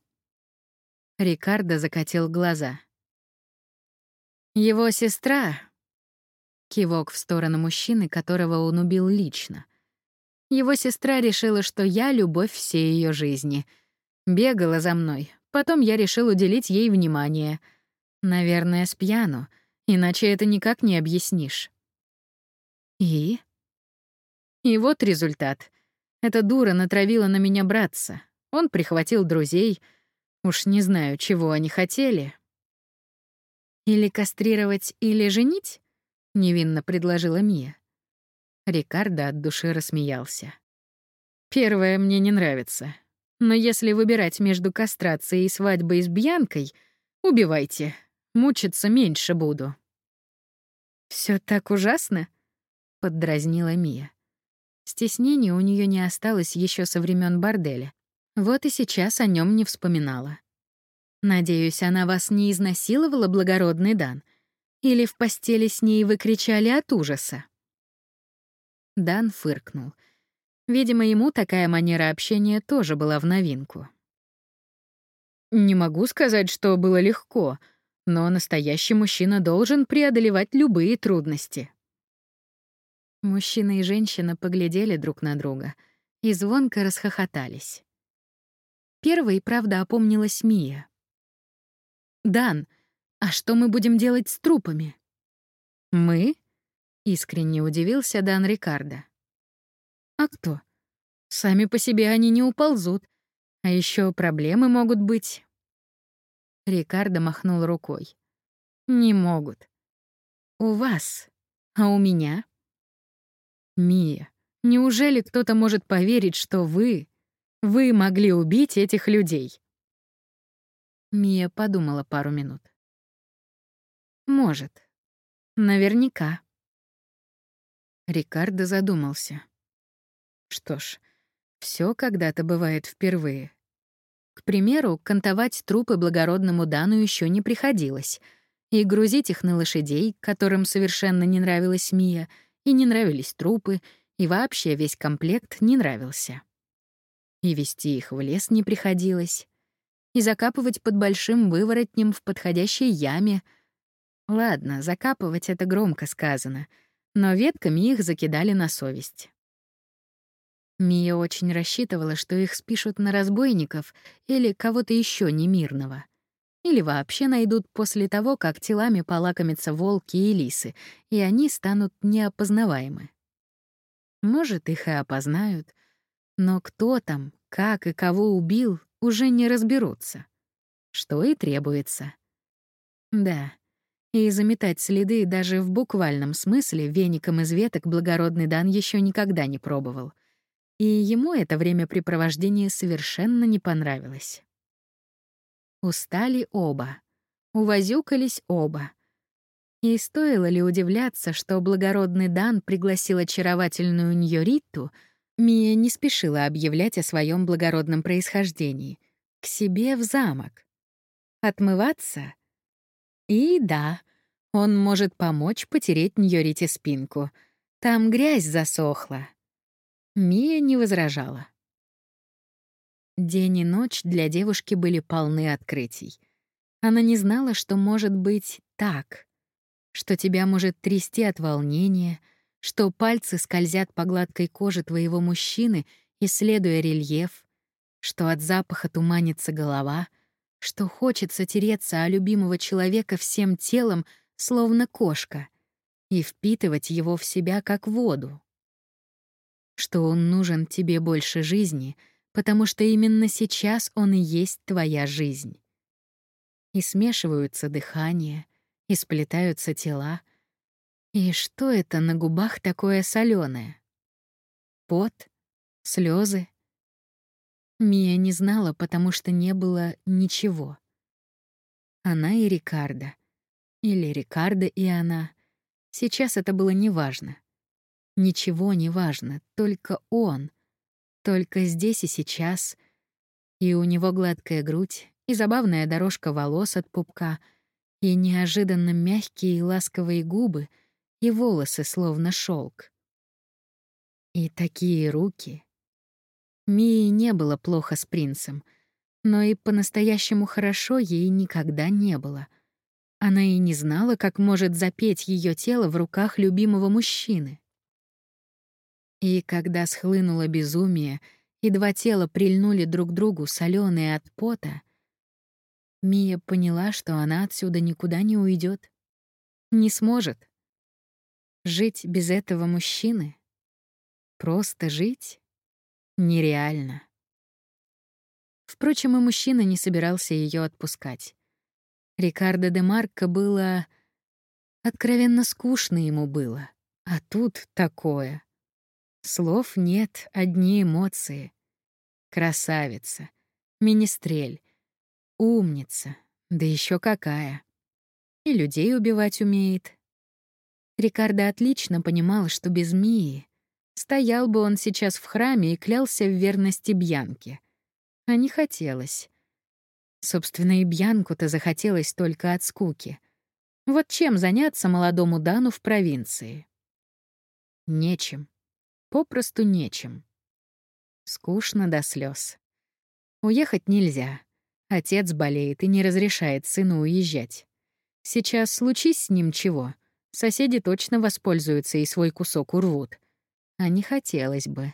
Рикардо закатил глаза. «Его сестра Кивок в сторону мужчины, которого он убил лично. Его сестра решила, что я — любовь всей ее жизни. Бегала за мной. Потом я решил уделить ей внимание. Наверное, с пьяну, иначе это никак не объяснишь. И? И вот результат. Эта дура натравила на меня братца. Он прихватил друзей. Уж не знаю, чего они хотели. Или кастрировать, или женить? невинно предложила Мия. Рикардо от души рассмеялся. Первое мне не нравится. Но если выбирать между кастрацией и свадьбой с Бьянкой, убивайте. Мучиться меньше буду. Все так ужасно? поддразнила Мия. Стеснения у нее не осталось еще со времен борделя. Вот и сейчас о нем не вспоминала. Надеюсь, она вас не изнасиловала, благородный Дан — или в постели с ней вы кричали от ужаса?» Дан фыркнул. Видимо, ему такая манера общения тоже была в новинку. «Не могу сказать, что было легко, но настоящий мужчина должен преодолевать любые трудности». Мужчина и женщина поглядели друг на друга и звонко расхохотались. Первой, правда, опомнилась Мия. «Дан, а что мы будем делать с трупами? Мы? Искренне удивился Дан Рикардо. А кто? Сами по себе они не уползут. А еще проблемы могут быть. Рикардо махнул рукой. Не могут. У вас, а у меня? Мия, неужели кто-то может поверить, что вы, вы могли убить этих людей? Мия подумала пару минут. Может. Наверняка. Рикардо задумался. Что ж, Все когда-то бывает впервые. К примеру, кантовать трупы благородному Дану еще не приходилось, и грузить их на лошадей, которым совершенно не нравилась Мия, и не нравились трупы, и вообще весь комплект не нравился. И вести их в лес не приходилось, и закапывать под большим выворотнем в подходящей яме. Ладно, закапывать — это громко сказано, но ветками их закидали на совесть. Мия очень рассчитывала, что их спишут на разбойников или кого-то еще немирного. Или вообще найдут после того, как телами полакомятся волки и лисы, и они станут неопознаваемы. Может, их и опознают, но кто там, как и кого убил, уже не разберутся. Что и требуется. Да, и заметать следы даже в буквальном смысле веником из веток благородный Дан еще никогда не пробовал — и ему это времяпрепровождение совершенно не понравилось. Устали оба, увозюкались оба. И стоило ли удивляться, что благородный Дан пригласил очаровательную Ньориту, Мия не спешила объявлять о своем благородном происхождении, к себе в замок. Отмываться? И да, он может помочь потереть Ньорите спинку. Там грязь засохла. Мия не возражала. День и ночь для девушки были полны открытий. Она не знала, что может быть так, что тебя может трясти от волнения, что пальцы скользят по гладкой коже твоего мужчины, исследуя рельеф, что от запаха туманится голова, что хочется тереться о любимого человека всем телом, словно кошка, и впитывать его в себя как воду что он нужен тебе больше жизни, потому что именно сейчас он и есть твоя жизнь. И смешиваются дыхания, и сплетаются тела. И что это на губах такое соленое? Пот? Слезы? Мия не знала, потому что не было ничего. Она и Рикардо. Или Рикардо и она. Сейчас это было неважно. Ничего не важно, только он. Только здесь и сейчас. И у него гладкая грудь, и забавная дорожка волос от пупка, и неожиданно мягкие и ласковые губы, и волосы словно шелк. И такие руки. Мии не было плохо с принцем, но и по-настоящему хорошо ей никогда не было. Она и не знала, как может запеть ее тело в руках любимого мужчины. И когда схлынуло безумие, и два тела прильнули друг к другу, соленые от пота, Мия поняла, что она отсюда никуда не уйдет, Не сможет. Жить без этого мужчины? Просто жить? Нереально. Впрочем, и мужчина не собирался ее отпускать. Рикардо де Марко было... Откровенно скучно ему было. А тут такое. Слов нет, одни эмоции. Красавица, министрель, умница, да еще какая. И людей убивать умеет. Рикардо отлично понимал, что без Мии стоял бы он сейчас в храме и клялся в верности Бьянке. А не хотелось. Собственно, и Бьянку-то захотелось только от скуки. Вот чем заняться молодому Дану в провинции? Нечем. Попросту нечем. Скучно до слез. Уехать нельзя. Отец болеет и не разрешает сыну уезжать. Сейчас случись с ним чего, соседи точно воспользуются и свой кусок урвут. А не хотелось бы.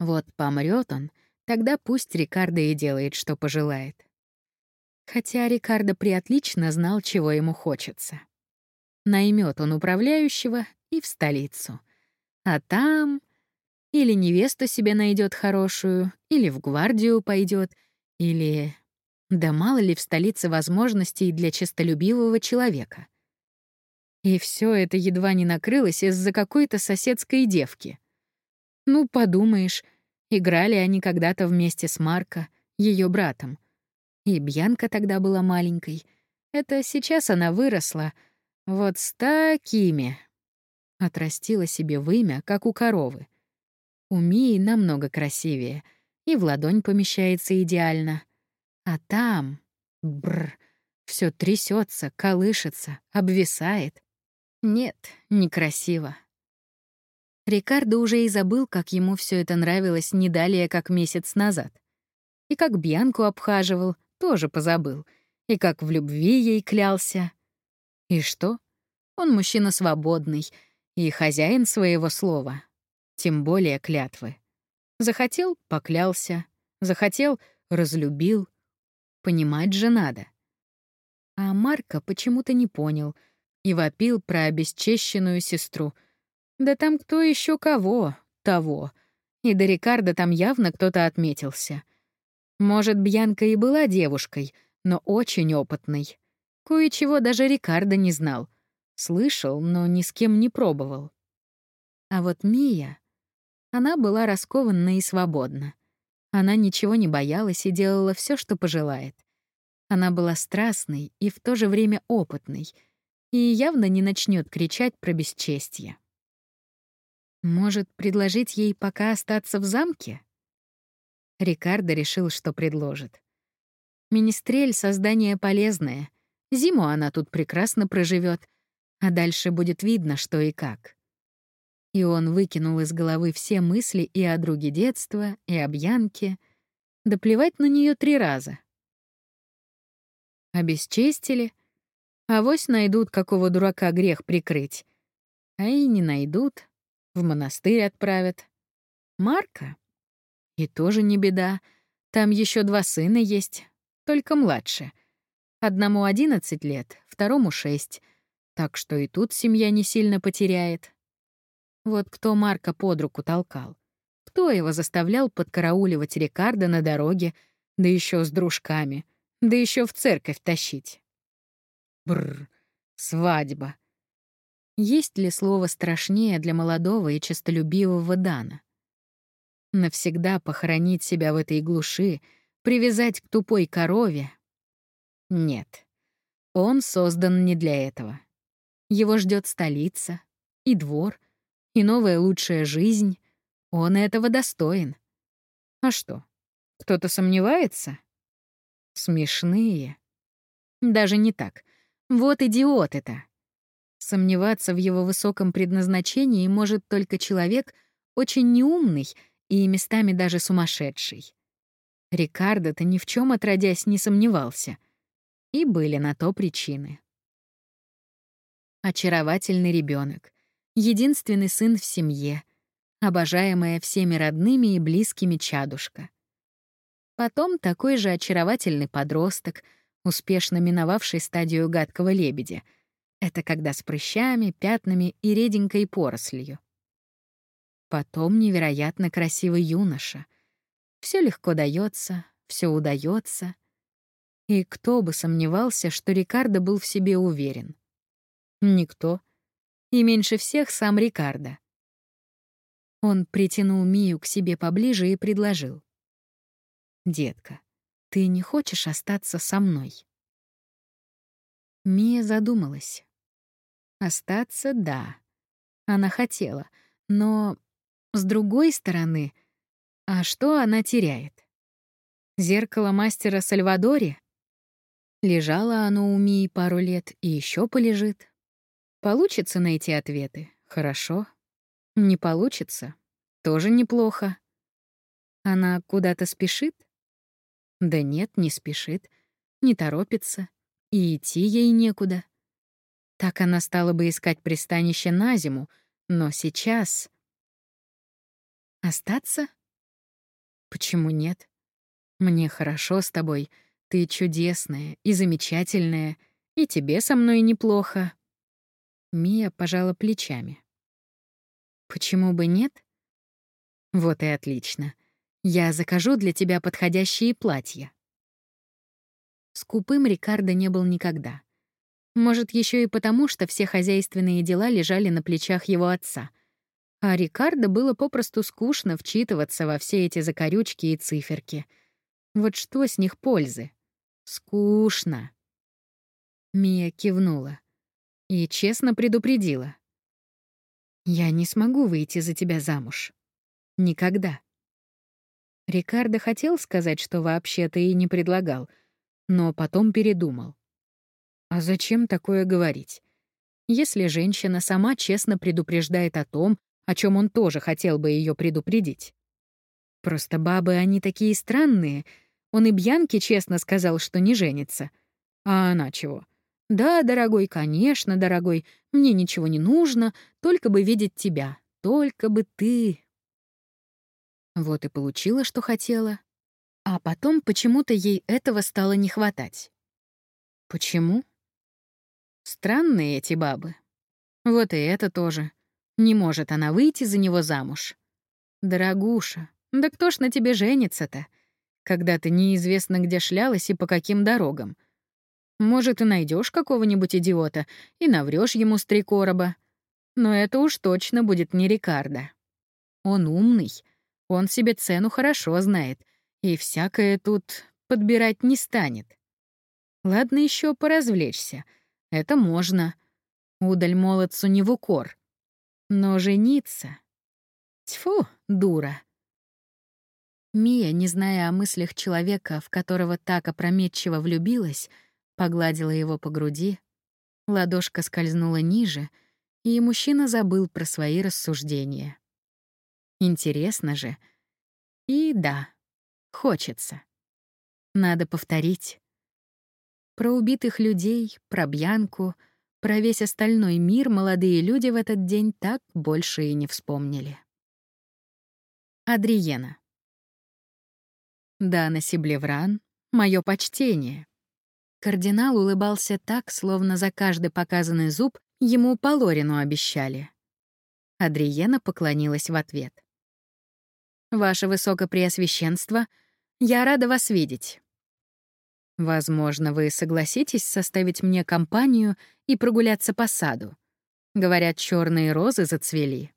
Вот помрет он, тогда пусть Рикардо и делает, что пожелает. Хотя Рикардо приотлично знал, чего ему хочется. Наймет он управляющего и в столицу. А там или невесту себе найдет хорошую, или в гвардию пойдет, или... Да мало ли в столице возможностей для честолюбивого человека. И все это едва не накрылось из-за какой-то соседской девки. Ну, подумаешь, играли они когда-то вместе с Марко, ее братом. И Бьянка тогда была маленькой. Это сейчас она выросла. Вот с такими, Отрастила себе вымя, как у коровы. У Мии намного красивее, и в ладонь помещается идеально. А там... Бррр. Все трясется, колышется, обвисает. Нет, некрасиво. Рикардо уже и забыл, как ему все это нравилось не далее, как месяц назад. И как Бьянку обхаживал, тоже позабыл. И как в любви ей клялся. И что? Он мужчина свободный и хозяин своего слова. Тем более клятвы. Захотел — поклялся. Захотел — разлюбил. Понимать же надо. А Марка почему-то не понял и вопил про обесчещенную сестру. Да там кто еще кого, того. И до Рикардо там явно кто-то отметился. Может, Бьянка и была девушкой, но очень опытной. Кое-чего даже Рикардо не знал. Слышал, но ни с кем не пробовал. А вот Мия... Она была раскованна и свободна. Она ничего не боялась и делала все, что пожелает. Она была страстной и в то же время опытной, и явно не начнет кричать про бесчестье. Может, предложить ей пока остаться в замке? Рикардо решил, что предложит. Министрель — создание полезное. Зиму она тут прекрасно проживет, а дальше будет видно, что и как. И он выкинул из головы все мысли и о друге детства, и об Янке. Да плевать на нее три раза. Обесчестили. Авось найдут, какого дурака грех прикрыть. А и не найдут. В монастырь отправят. Марка? И тоже не беда. Там еще два сына есть, только младше. Одному одиннадцать лет, второму шесть. Так что и тут семья не сильно потеряет. Вот кто Марка под руку толкал? Кто его заставлял подкарауливать Рикардо на дороге, да еще с дружками — да еще в церковь тащить. Бррр, свадьба. Есть ли слово страшнее для молодого и честолюбивого Дана? Навсегда похоронить себя в этой глуши, привязать к тупой корове? Нет, он создан не для этого. Его ждет столица, и двор, и новая лучшая жизнь. Он этого достоин. А что, кто-то сомневается? Смешные. Даже не так. Вот идиот это. Сомневаться в его высоком предназначении может только человек очень неумный и местами даже сумасшедший. Рикардо-то ни в чем отродясь не сомневался. И были на то причины. Очаровательный ребенок, единственный сын в семье, обожаемая всеми родными и близкими чадушка — Потом такой же очаровательный подросток, успешно миновавший стадию гадкого лебедя. Это когда с прыщами, пятнами и реденькой порослью. Потом невероятно красивый юноша. Все легко дается, все удается. И кто бы сомневался, что Рикардо был в себе уверен? Никто. И меньше всех сам Рикардо. Он притянул Мию к себе поближе и предложил. «Детка, ты не хочешь остаться со мной?» Мия задумалась. Остаться — да. Она хотела, но, с другой стороны, а что она теряет? Зеркало мастера Сальвадоре? Лежало оно у Мии пару лет и еще полежит. Получится найти ответы? Хорошо. Не получится? Тоже неплохо. Она куда-то спешит? Да нет, не спешит, не торопится, и идти ей некуда. Так она стала бы искать пристанище на зиму, но сейчас... Остаться? Почему нет? Мне хорошо с тобой, ты чудесная и замечательная, и тебе со мной неплохо. Мия пожала плечами. Почему бы нет? Вот и отлично. Я закажу для тебя подходящие платья. Скупым Рикардо не был никогда. Может, еще и потому, что все хозяйственные дела лежали на плечах его отца. А Рикардо было попросту скучно вчитываться во все эти закорючки и циферки. Вот что с них пользы? Скучно. Мия кивнула и честно предупредила. «Я не смогу выйти за тебя замуж». Никогда. Рикардо хотел сказать, что вообще-то и не предлагал, но потом передумал. А зачем такое говорить? Если женщина сама честно предупреждает о том, о чем он тоже хотел бы ее предупредить. Просто бабы, они такие странные. Он и Бьянке честно сказал, что не женится. А она чего? «Да, дорогой, конечно, дорогой, мне ничего не нужно, только бы видеть тебя, только бы ты...» Вот и получила, что хотела. А потом почему-то ей этого стало не хватать. Почему? Странные эти бабы. Вот и это тоже. Не может она выйти за него замуж. Дорогуша, да кто ж на тебе женится-то? Когда ты неизвестно где шлялась и по каким дорогам. Может, и найдешь какого-нибудь идиота и наврёшь ему с три короба. Но это уж точно будет не Рикардо. Он умный, он себе цену хорошо знает, и всякое тут подбирать не станет. Ладно еще поразвлечься. Это можно. Удаль молодцу не в укор. Но жениться... Тьфу, дура. Мия, не зная о мыслях человека, в которого так опрометчиво влюбилась, погладила его по груди, ладошка скользнула ниже, и мужчина забыл про свои рассуждения. Интересно же. И да, хочется. Надо повторить. Про убитых людей, про Бьянку — про весь остальной мир молодые люди в этот день так больше и не вспомнили. Адриена. Дана Сиблевран, мое почтение. Кардинал улыбался так, словно за каждый показанный зуб ему по Лорину обещали. Адриена поклонилась в ответ. «Ваше Высокопреосвященство, я рада вас видеть. Возможно, вы согласитесь составить мне компанию и прогуляться по саду. Говорят, черные розы зацвели.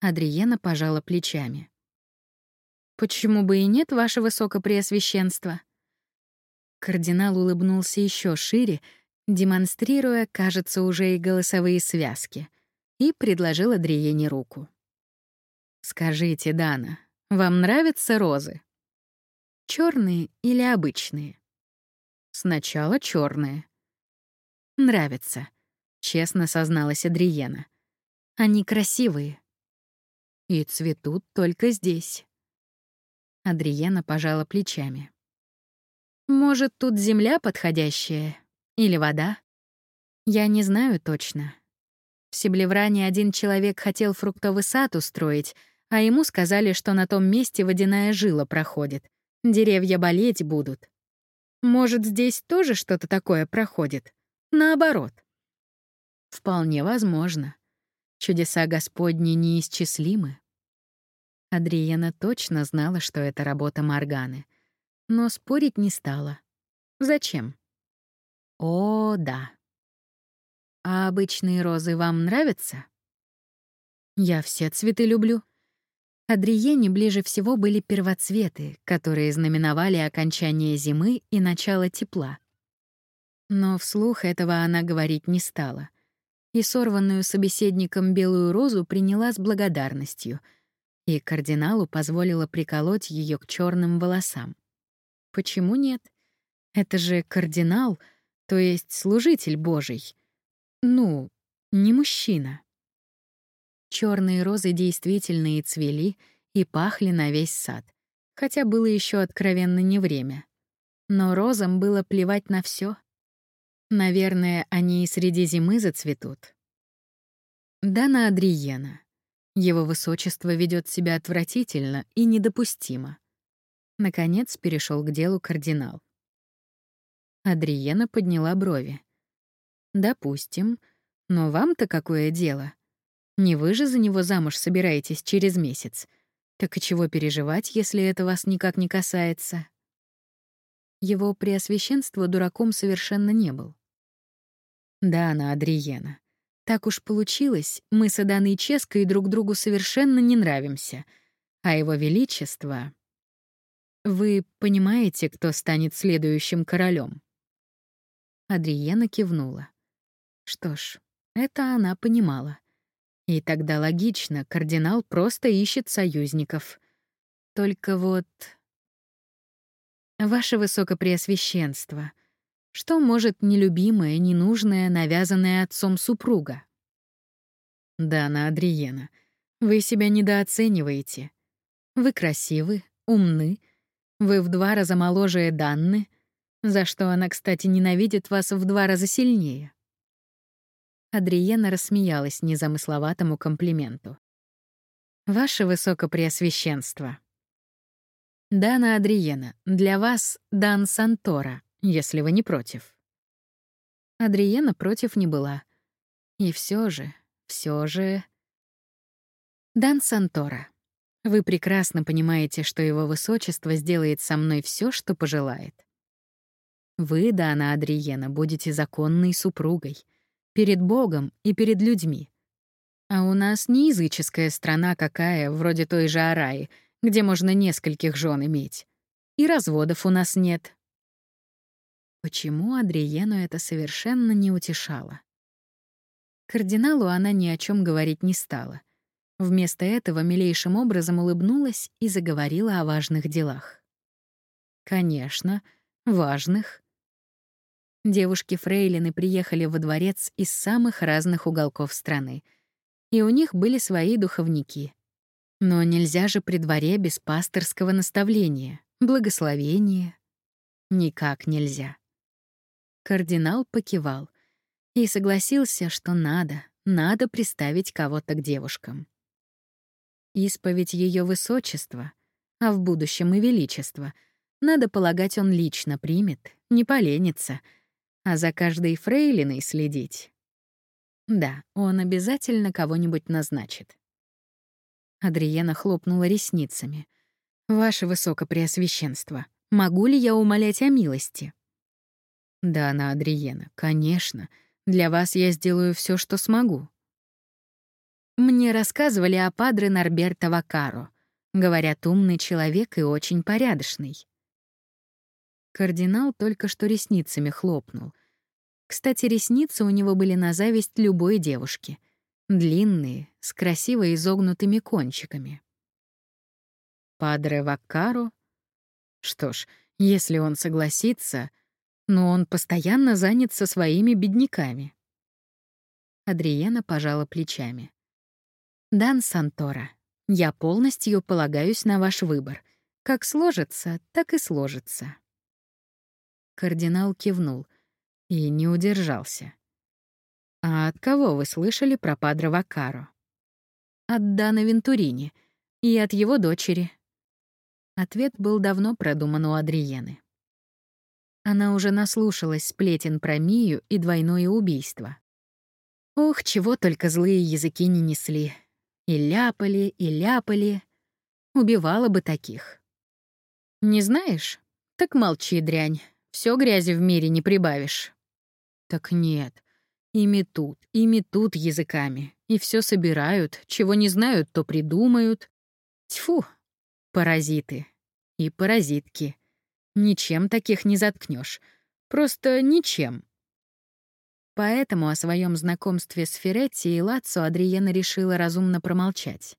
Адриена пожала плечами. Почему бы и нет, ваше высокопреосвященство? Кардинал улыбнулся еще шире, демонстрируя, кажется, уже и голосовые связки, и предложил Адриене руку. «Скажите, Дана, вам нравятся розы?» Черные или обычные? Сначала черные. Нравится, честно созналась Адриена. Они красивые. И цветут только здесь. Адриена пожала плечами. Может, тут земля подходящая? Или вода? Я не знаю точно. В Себлевране один человек хотел фруктовый сад устроить, а ему сказали, что на том месте водяная жила проходит. Деревья болеть будут. Может, здесь тоже что-то такое проходит? Наоборот. Вполне возможно. Чудеса Господни неисчислимы. Адриена точно знала, что это работа Морганы, но спорить не стала. Зачем? О, да. А обычные розы вам нравятся? Я все цветы люблю. Адриене ближе всего были первоцветы, которые знаменовали окончание зимы и начало тепла. Но вслух этого она говорить не стала. И сорванную собеседником белую розу приняла с благодарностью, и кардиналу позволила приколоть ее к черным волосам. Почему нет? Это же кардинал, то есть служитель Божий. Ну, не мужчина. Черные розы действительно и цвели, и пахли на весь сад, хотя было еще откровенно не время. Но розам было плевать на все. Наверное, они и среди зимы зацветут. Да на Адриена. Его высочество ведет себя отвратительно и недопустимо. Наконец перешел к делу кардинал. Адриена подняла брови. «Допустим. Но вам-то какое дело? Не вы же за него замуж собираетесь через месяц. Так и чего переживать, если это вас никак не касается? Его преосвященство дураком совершенно не был. Да, она Адриена. Так уж получилось, мы с Аданой Ческой друг другу совершенно не нравимся. А его величество... Вы понимаете, кто станет следующим королем? Адриена кивнула. Что ж, это она понимала. И тогда логично, кардинал просто ищет союзников. Только вот... Ваше Высокопреосвященство, что может нелюбимое, ненужное, навязанное отцом супруга? Дана Адриена, вы себя недооцениваете. Вы красивы, умны, вы в два раза моложе Данны, за что она, кстати, ненавидит вас в два раза сильнее. Адриена рассмеялась незамысловатому комплименту. «Ваше Высокопреосвященство». «Дана Адриена, для вас Дан Сантора, если вы не против». Адриена против не была. И все же, все же... Дан Сантора, вы прекрасно понимаете, что его высочество сделает со мной все, что пожелает. Вы, Дана Адриена, будете законной супругой — Перед Богом и перед людьми. А у нас не языческая страна какая, вроде той же Араи, где можно нескольких жен иметь. И разводов у нас нет. Почему Адриену это совершенно не утешало? Кардиналу она ни о чем говорить не стала. Вместо этого милейшим образом улыбнулась и заговорила о важных делах. Конечно, важных Девушки-фрейлины приехали во дворец из самых разных уголков страны. И у них были свои духовники. Но нельзя же при дворе без пасторского наставления, благословения. Никак нельзя. Кардинал покивал и согласился, что надо, надо приставить кого-то к девушкам. Исповедь ее высочества, а в будущем и величество, надо полагать, он лично примет, не поленится — а за каждой фрейлиной следить. Да, он обязательно кого-нибудь назначит. Адриена хлопнула ресницами. «Ваше Высокопреосвященство, могу ли я умолять о милости?» «Да, на Адриена, конечно. Для вас я сделаю все, что смогу». Мне рассказывали о падре Норберто Вакаро. Говорят, умный человек и очень порядочный. Кардинал только что ресницами хлопнул. Кстати, ресницы у него были на зависть любой девушки. Длинные, с красиво изогнутыми кончиками. Падре Ваккаро? Что ж, если он согласится, но он постоянно занят со своими бедняками. Адриена пожала плечами. «Дан Сантора, я полностью полагаюсь на ваш выбор. Как сложится, так и сложится». Кардинал кивнул и не удержался. «А от кого вы слышали про Падре Вакаро?» «От Дана Вентурини и от его дочери». Ответ был давно продуман у Адриены. Она уже наслушалась сплетен про Мию и двойное убийство. Ох, чего только злые языки не несли. И ляпали, и ляпали. Убивала бы таких. Не знаешь? Так молчи, дрянь. Все грязи в мире не прибавишь. Так нет. И метут, и метут языками. И все собирают. Чего не знают, то придумают. Тьфу, паразиты. И паразитки. Ничем таких не заткнешь. Просто ничем. Поэтому о своем знакомстве с Феретти и Лацо Адриена решила разумно промолчать.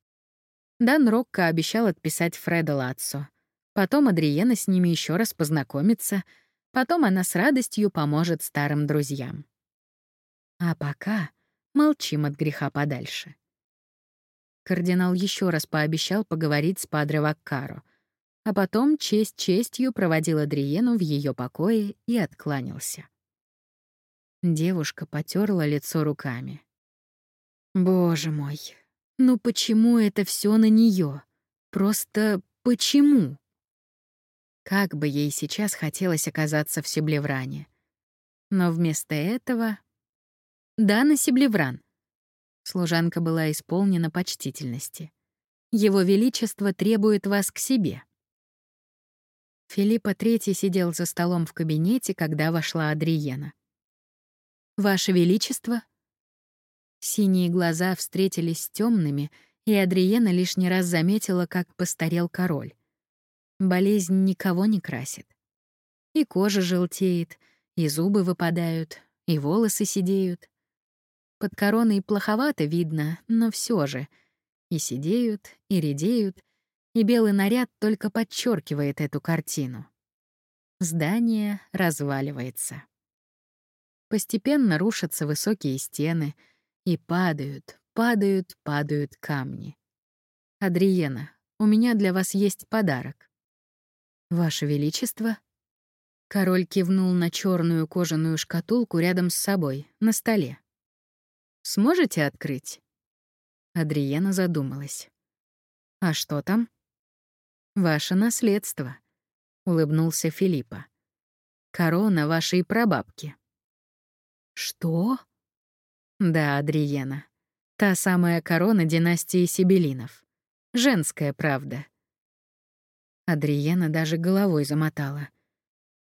Дан Рокко обещал отписать Фреда Лацо. Потом Адриена с ними еще раз познакомится — Потом она с радостью поможет старым друзьям. А пока молчим от греха подальше. Кардинал еще раз пообещал поговорить с Падре Ваккаро, а потом честь честью проводил Адриену в ее покое и откланялся. Девушка потерла лицо руками. Боже мой, ну почему это все на нее? Просто почему? Как бы ей сейчас хотелось оказаться в Себлевране. Но вместо этого... «Дана Себлевран». Служанка была исполнена почтительности. «Его Величество требует вас к себе». Филиппа III сидел за столом в кабинете, когда вошла Адриена. «Ваше Величество?» Синие глаза встретились с темными, и Адриена лишний раз заметила, как постарел король. Болезнь никого не красит. И кожа желтеет, и зубы выпадают, и волосы сидеют. Под короной плоховато видно, но все же. И сидеют, и редеют, и белый наряд только подчеркивает эту картину. Здание разваливается. Постепенно рушатся высокие стены, и падают, падают, падают камни. «Адриена, у меня для вас есть подарок». «Ваше Величество?» Король кивнул на черную кожаную шкатулку рядом с собой, на столе. «Сможете открыть?» Адриена задумалась. «А что там?» «Ваше наследство», — улыбнулся Филиппа. «Корона вашей прабабки». «Что?» «Да, Адриена. Та самая корона династии Сибелинов. Женская правда». Адриена даже головой замотала.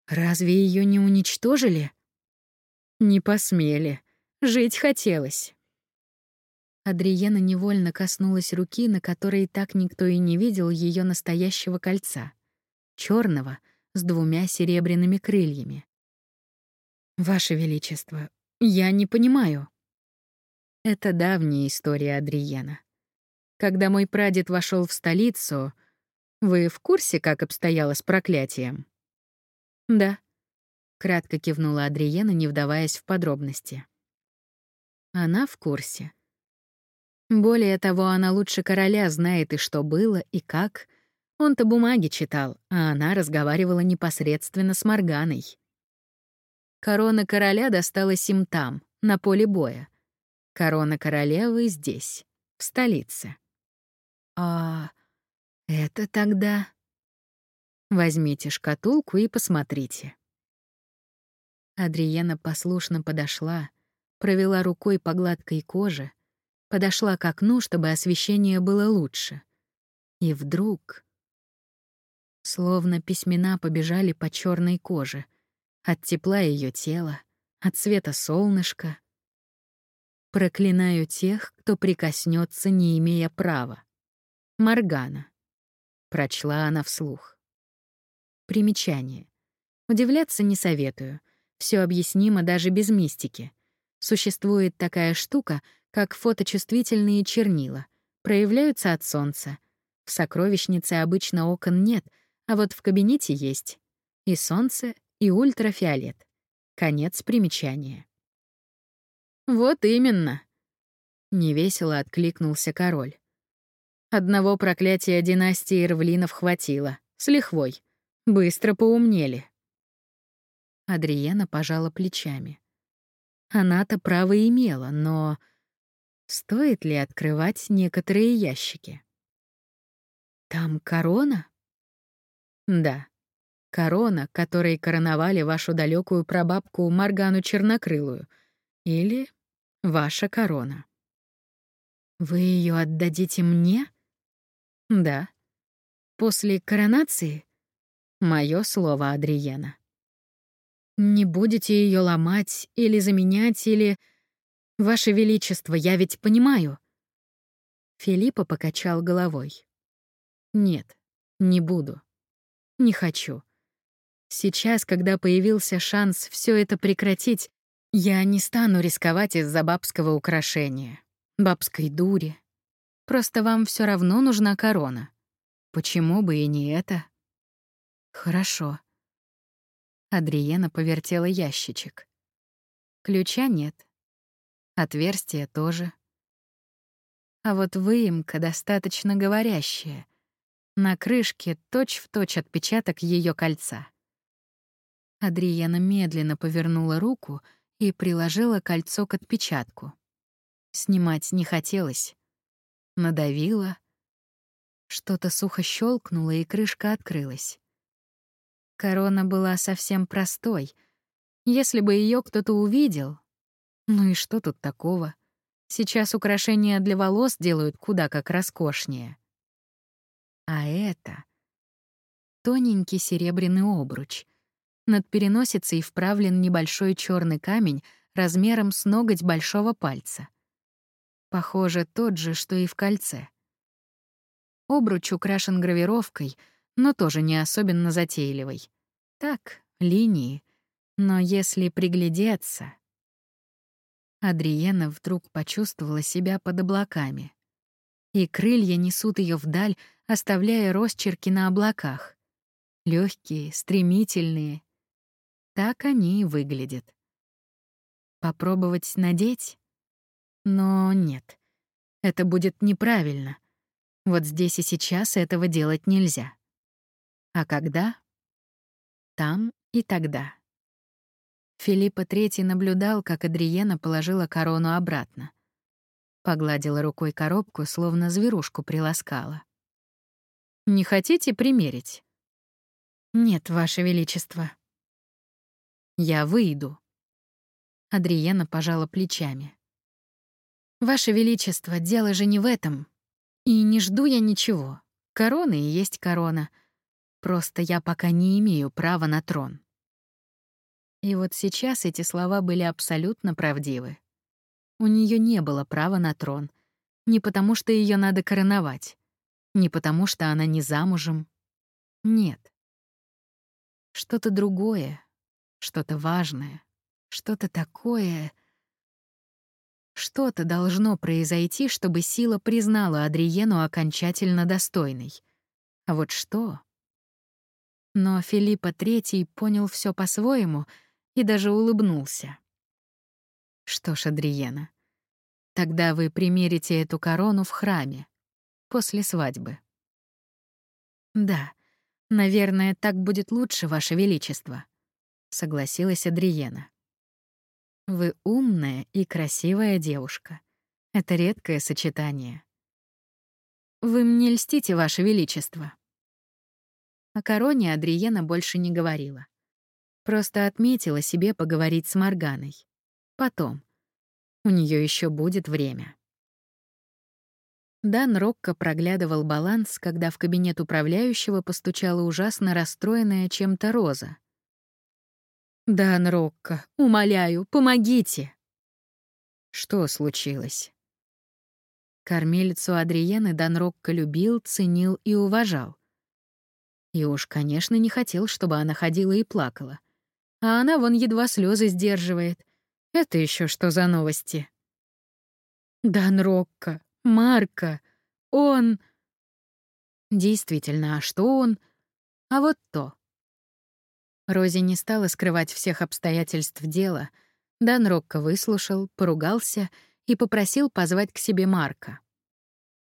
«Разве ее не уничтожили?» «Не посмели. Жить хотелось». Адриена невольно коснулась руки, на которой так никто и не видел ее настоящего кольца. черного с двумя серебряными крыльями. «Ваше Величество, я не понимаю». Это давняя история Адриена. Когда мой прадед вошел в столицу, вы в курсе, как обстояло с проклятием? Да. Кратко кивнула Адриена, не вдаваясь в подробности. Она в курсе. Более того, она лучше короля знает и что было, и как. Он-то бумаги читал, а она разговаривала непосредственно с Морганой. Корона короля досталась им там, на поле боя. Корона королевы здесь, в столице. А это тогда... Возьмите шкатулку и посмотрите. Адриена послушно подошла, провела рукой по гладкой коже, подошла к окну, чтобы освещение было лучше. И вдруг... Словно письмена побежали по черной коже, от тепла ее тела, от света солнышка. Проклинаю тех, кто прикоснется, не имея права. Маргана. Прочла она вслух. Примечание. Удивляться не советую. Все объяснимо даже без мистики. Существует такая штука — как фоточувствительные чернила, проявляются от солнца. В сокровищнице обычно окон нет, а вот в кабинете есть. И солнце, и ультрафиолет. Конец примечания. «Вот именно», — невесело откликнулся король. Одного проклятия династии Ирвлинов хватило, с лихвой. Быстро поумнели. Адриена пожала плечами. Она-то право имела, но Стоит ли открывать некоторые ящики? Там корона? Да. Корона, которой короновали вашу далекую прабабку Маргану Чернокрылую. Или ваша корона. Вы ее отдадите мне? Да. После коронации? Мое слово, Адриена. Не будете ее ломать или заменять, или «Ваше Величество, я ведь понимаю». Филиппа покачал головой. «Нет, не буду. Не хочу. Сейчас, когда появился шанс все это прекратить, я не стану рисковать из-за бабского украшения, бабской дури. Просто вам все равно нужна корона. Почему бы и не это?» «Хорошо». Адриена повертела ящичек. Ключа нет. Отверстие тоже. А вот выемка достаточно говорящая. На крышке точь-в-точь точь отпечаток ее кольца. Адриена медленно повернула руку и приложила кольцо к отпечатку. Снимать не хотелось. Надавила. Что-то сухо щелкнуло, и крышка открылась. Корона была совсем простой. Если бы ее кто-то увидел, ну и что тут такого? Сейчас украшения для волос делают куда как роскошнее. А это тоненький серебряный обруч. Над переносицей вправлен небольшой черный камень размером с ноготь большого пальца. Похоже, тот же, что и в кольце. Обруч украшен гравировкой, но тоже не особенно затейливой. Так, линии. Но если приглядеться... Адриена вдруг почувствовала себя под облаками. И крылья несут ее вдаль, оставляя росчерки на облаках. Легкие, стремительные. Так они и выглядят. Попробовать надеть? Но нет. Это будет неправильно. Вот здесь и сейчас этого делать нельзя. А когда? Там и тогда. Филиппа III наблюдал, как Адриена положила корону обратно. Погладила рукой коробку, словно зверушку приласкала. «Не хотите примерить?» «Нет, Ваше Величество». «Я выйду». Адриена пожала плечами. «Ваше Величество, дело же не в этом. И не жду я ничего. Корона и есть корона. Просто я пока не имею права на трон». И вот сейчас эти слова были абсолютно правдивы. У нее не было права на трон. Не потому, что ее надо короновать. Не потому, что она не замужем. Нет. Что-то другое, что-то важное, что-то такое... Что-то должно произойти, чтобы сила признала Адриену окончательно достойной. А вот что? Но Филиппа III понял все по-своему — и даже улыбнулся. Что ж, Адриена, тогда вы примерите эту корону в храме после свадьбы. Да, наверное, так будет лучше, ваше величество, согласилась Адриена. Вы умная и красивая девушка. Это редкое сочетание. Вы мне льстите, ваше величество. О короне Адриена больше не говорила. Просто отметила себе поговорить с Морганой. Потом. У нее еще будет время. Дан Рокко проглядывал баланс, когда в кабинет управляющего постучала ужасно расстроенная чем-то Роза. «Дан Рокко, умоляю, помогите!» Что случилось? Кормилицу Адриены Дан Рокко любил, ценил и уважал. И уж, конечно, не хотел, чтобы она ходила и плакала а она вон едва слезы сдерживает. Это еще что за новости? Дан Рокко, Марка, он... Действительно, а что он? А вот то. Рози не стала скрывать всех обстоятельств дела. Дан Рокко выслушал, поругался и попросил позвать к себе Марка.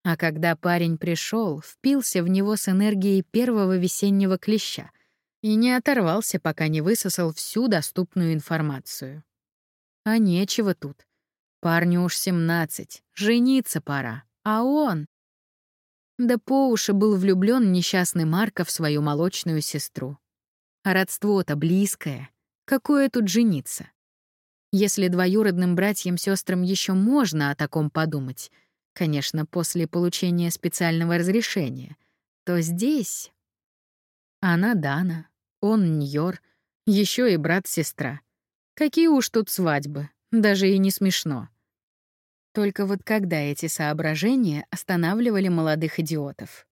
А когда парень пришел, впился в него с энергией первого весеннего клеща — и не оторвался, пока не высосал всю доступную информацию. А нечего тут. Парню уж 17, жениться пора, а он... Да по уши был влюблён несчастный Марко в свою молочную сестру. А родство-то близкое. Какое тут жениться? Если двоюродным братьям-сестрам еще можно о таком подумать, конечно, после получения специального разрешения, то здесь... Она Дана, он Ньор, еще и брат-сестра. Какие уж тут свадьбы, даже и не смешно. Только вот когда эти соображения останавливали молодых идиотов?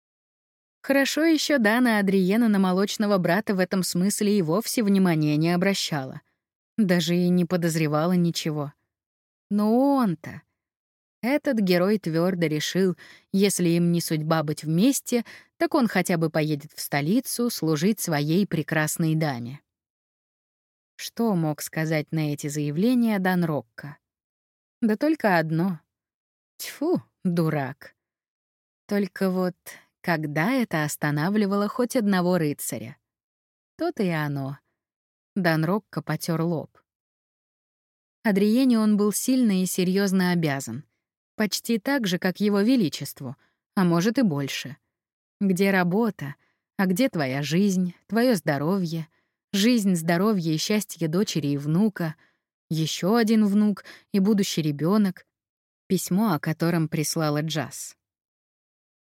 Хорошо еще Дана Адриена на молочного брата в этом смысле и вовсе внимания не обращала. Даже и не подозревала ничего. Но он-то... Этот герой твердо решил, если им не судьба быть вместе, так он хотя бы поедет в столицу служить своей прекрасной даме. Что мог сказать на эти заявления Дан Рокко? Да только одно. Тьфу, дурак. Только вот когда это останавливало хоть одного рыцаря? То-то и оно. Дан Рокко потер лоб. Адриене он был сильно и серьезно обязан. Почти так же, как его величеству, а может и больше — где работа? А где твоя жизнь, твое здоровье, жизнь, здоровье и счастье дочери и внука, еще один внук и будущий ребенок, письмо, о котором прислала Джаз.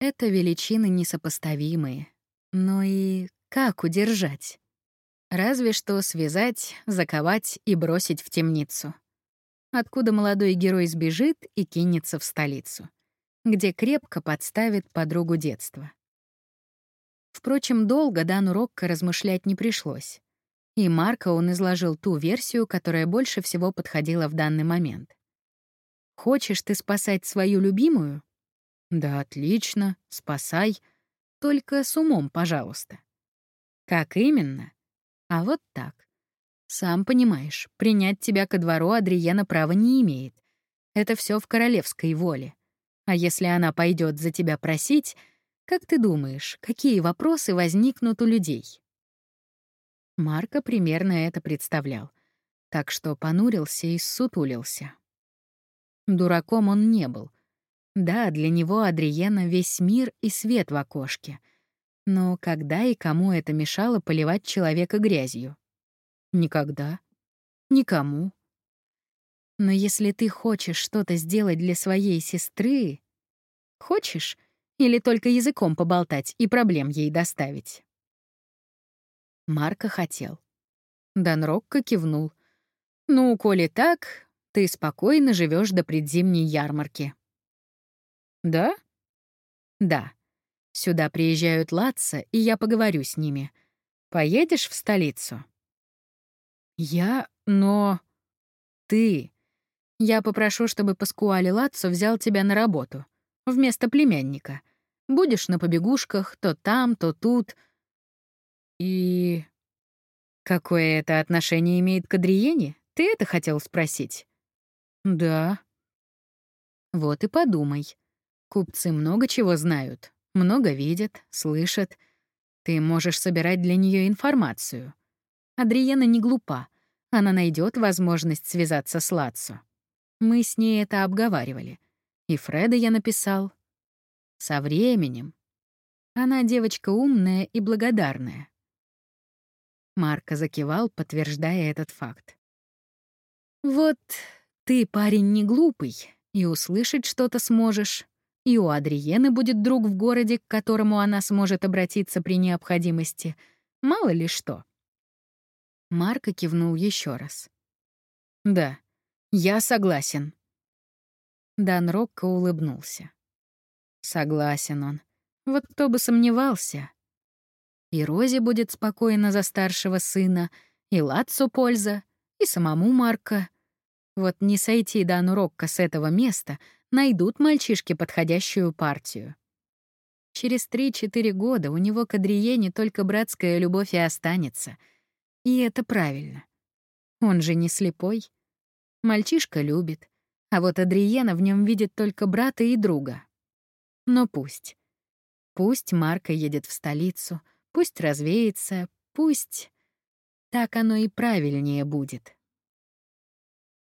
Это величины несопоставимые. Но и как удержать? Разве что связать, заковать и бросить в темницу. Откуда молодой герой сбежит и кинется в столицу, где крепко подставит подругу детства. Впрочем, долго Дану Рокко размышлять не пришлось. И Марко он изложил ту версию, которая больше всего подходила в данный момент. Хочешь ты спасать свою любимую? Да, отлично, спасай. Только с умом, пожалуйста. Как именно? А вот так. Сам понимаешь, принять тебя ко двору Адриена права не имеет. Это все в королевской воле. А если она пойдет за тебя просить, как ты думаешь, какие вопросы возникнут у людей? Марко примерно это представлял, так что понурился и сутулился. Дураком он не был. Да, для него Адриена весь мир и свет в окошке. Но когда и кому это мешало поливать человека грязью? Никогда. Никому. Но если ты хочешь что-то сделать для своей сестры... Хочешь? Или только языком поболтать и проблем ей доставить? Марка хотел. Дан Рокко кивнул. «Ну, коли так, ты спокойно живешь до предзимней ярмарки». «Да?» «Да. Сюда приезжают Латца, и я поговорю с ними. Поедешь в столицу?» «Я... но...» «Ты. Я попрошу, чтобы Паскуале Лацо взял тебя на работу. Вместо племянника. Будешь на побегушках, то там, то тут. И... Какое это отношение имеет к Адриене? Ты это хотел спросить? Да. Вот и подумай. Купцы много чего знают, много видят, слышат. Ты можешь собирать для нее информацию. Адриена не глупа. Она найдет возможность связаться с Лацо. Мы с ней это обговаривали. И Фреда я написал. Со временем. Она девочка умная и благодарная. Марко закивал, подтверждая этот факт. «Вот ты, парень, не глупый, и услышать что-то сможешь, и у Адриены будет друг в городе, к которому она сможет обратиться при необходимости. Мало ли что». Марко кивнул еще раз. «Да, я согласен. Дан Рокко улыбнулся. Согласен он. Вот кто бы сомневался. И Розе будет спокойно за старшего сына, и Лацу польза, и самому Марка. Вот не сойти Дану Рокко с этого места, найдут мальчишки подходящую партию. Через три-четыре года у него к Адриене только братская любовь и останется. И это правильно. Он же не слепой. Мальчишка любит, а вот Адриена в нем видит только брата и друга. Но пусть. Пусть Марка едет в столицу, пусть развеется, пусть... Так оно и правильнее будет.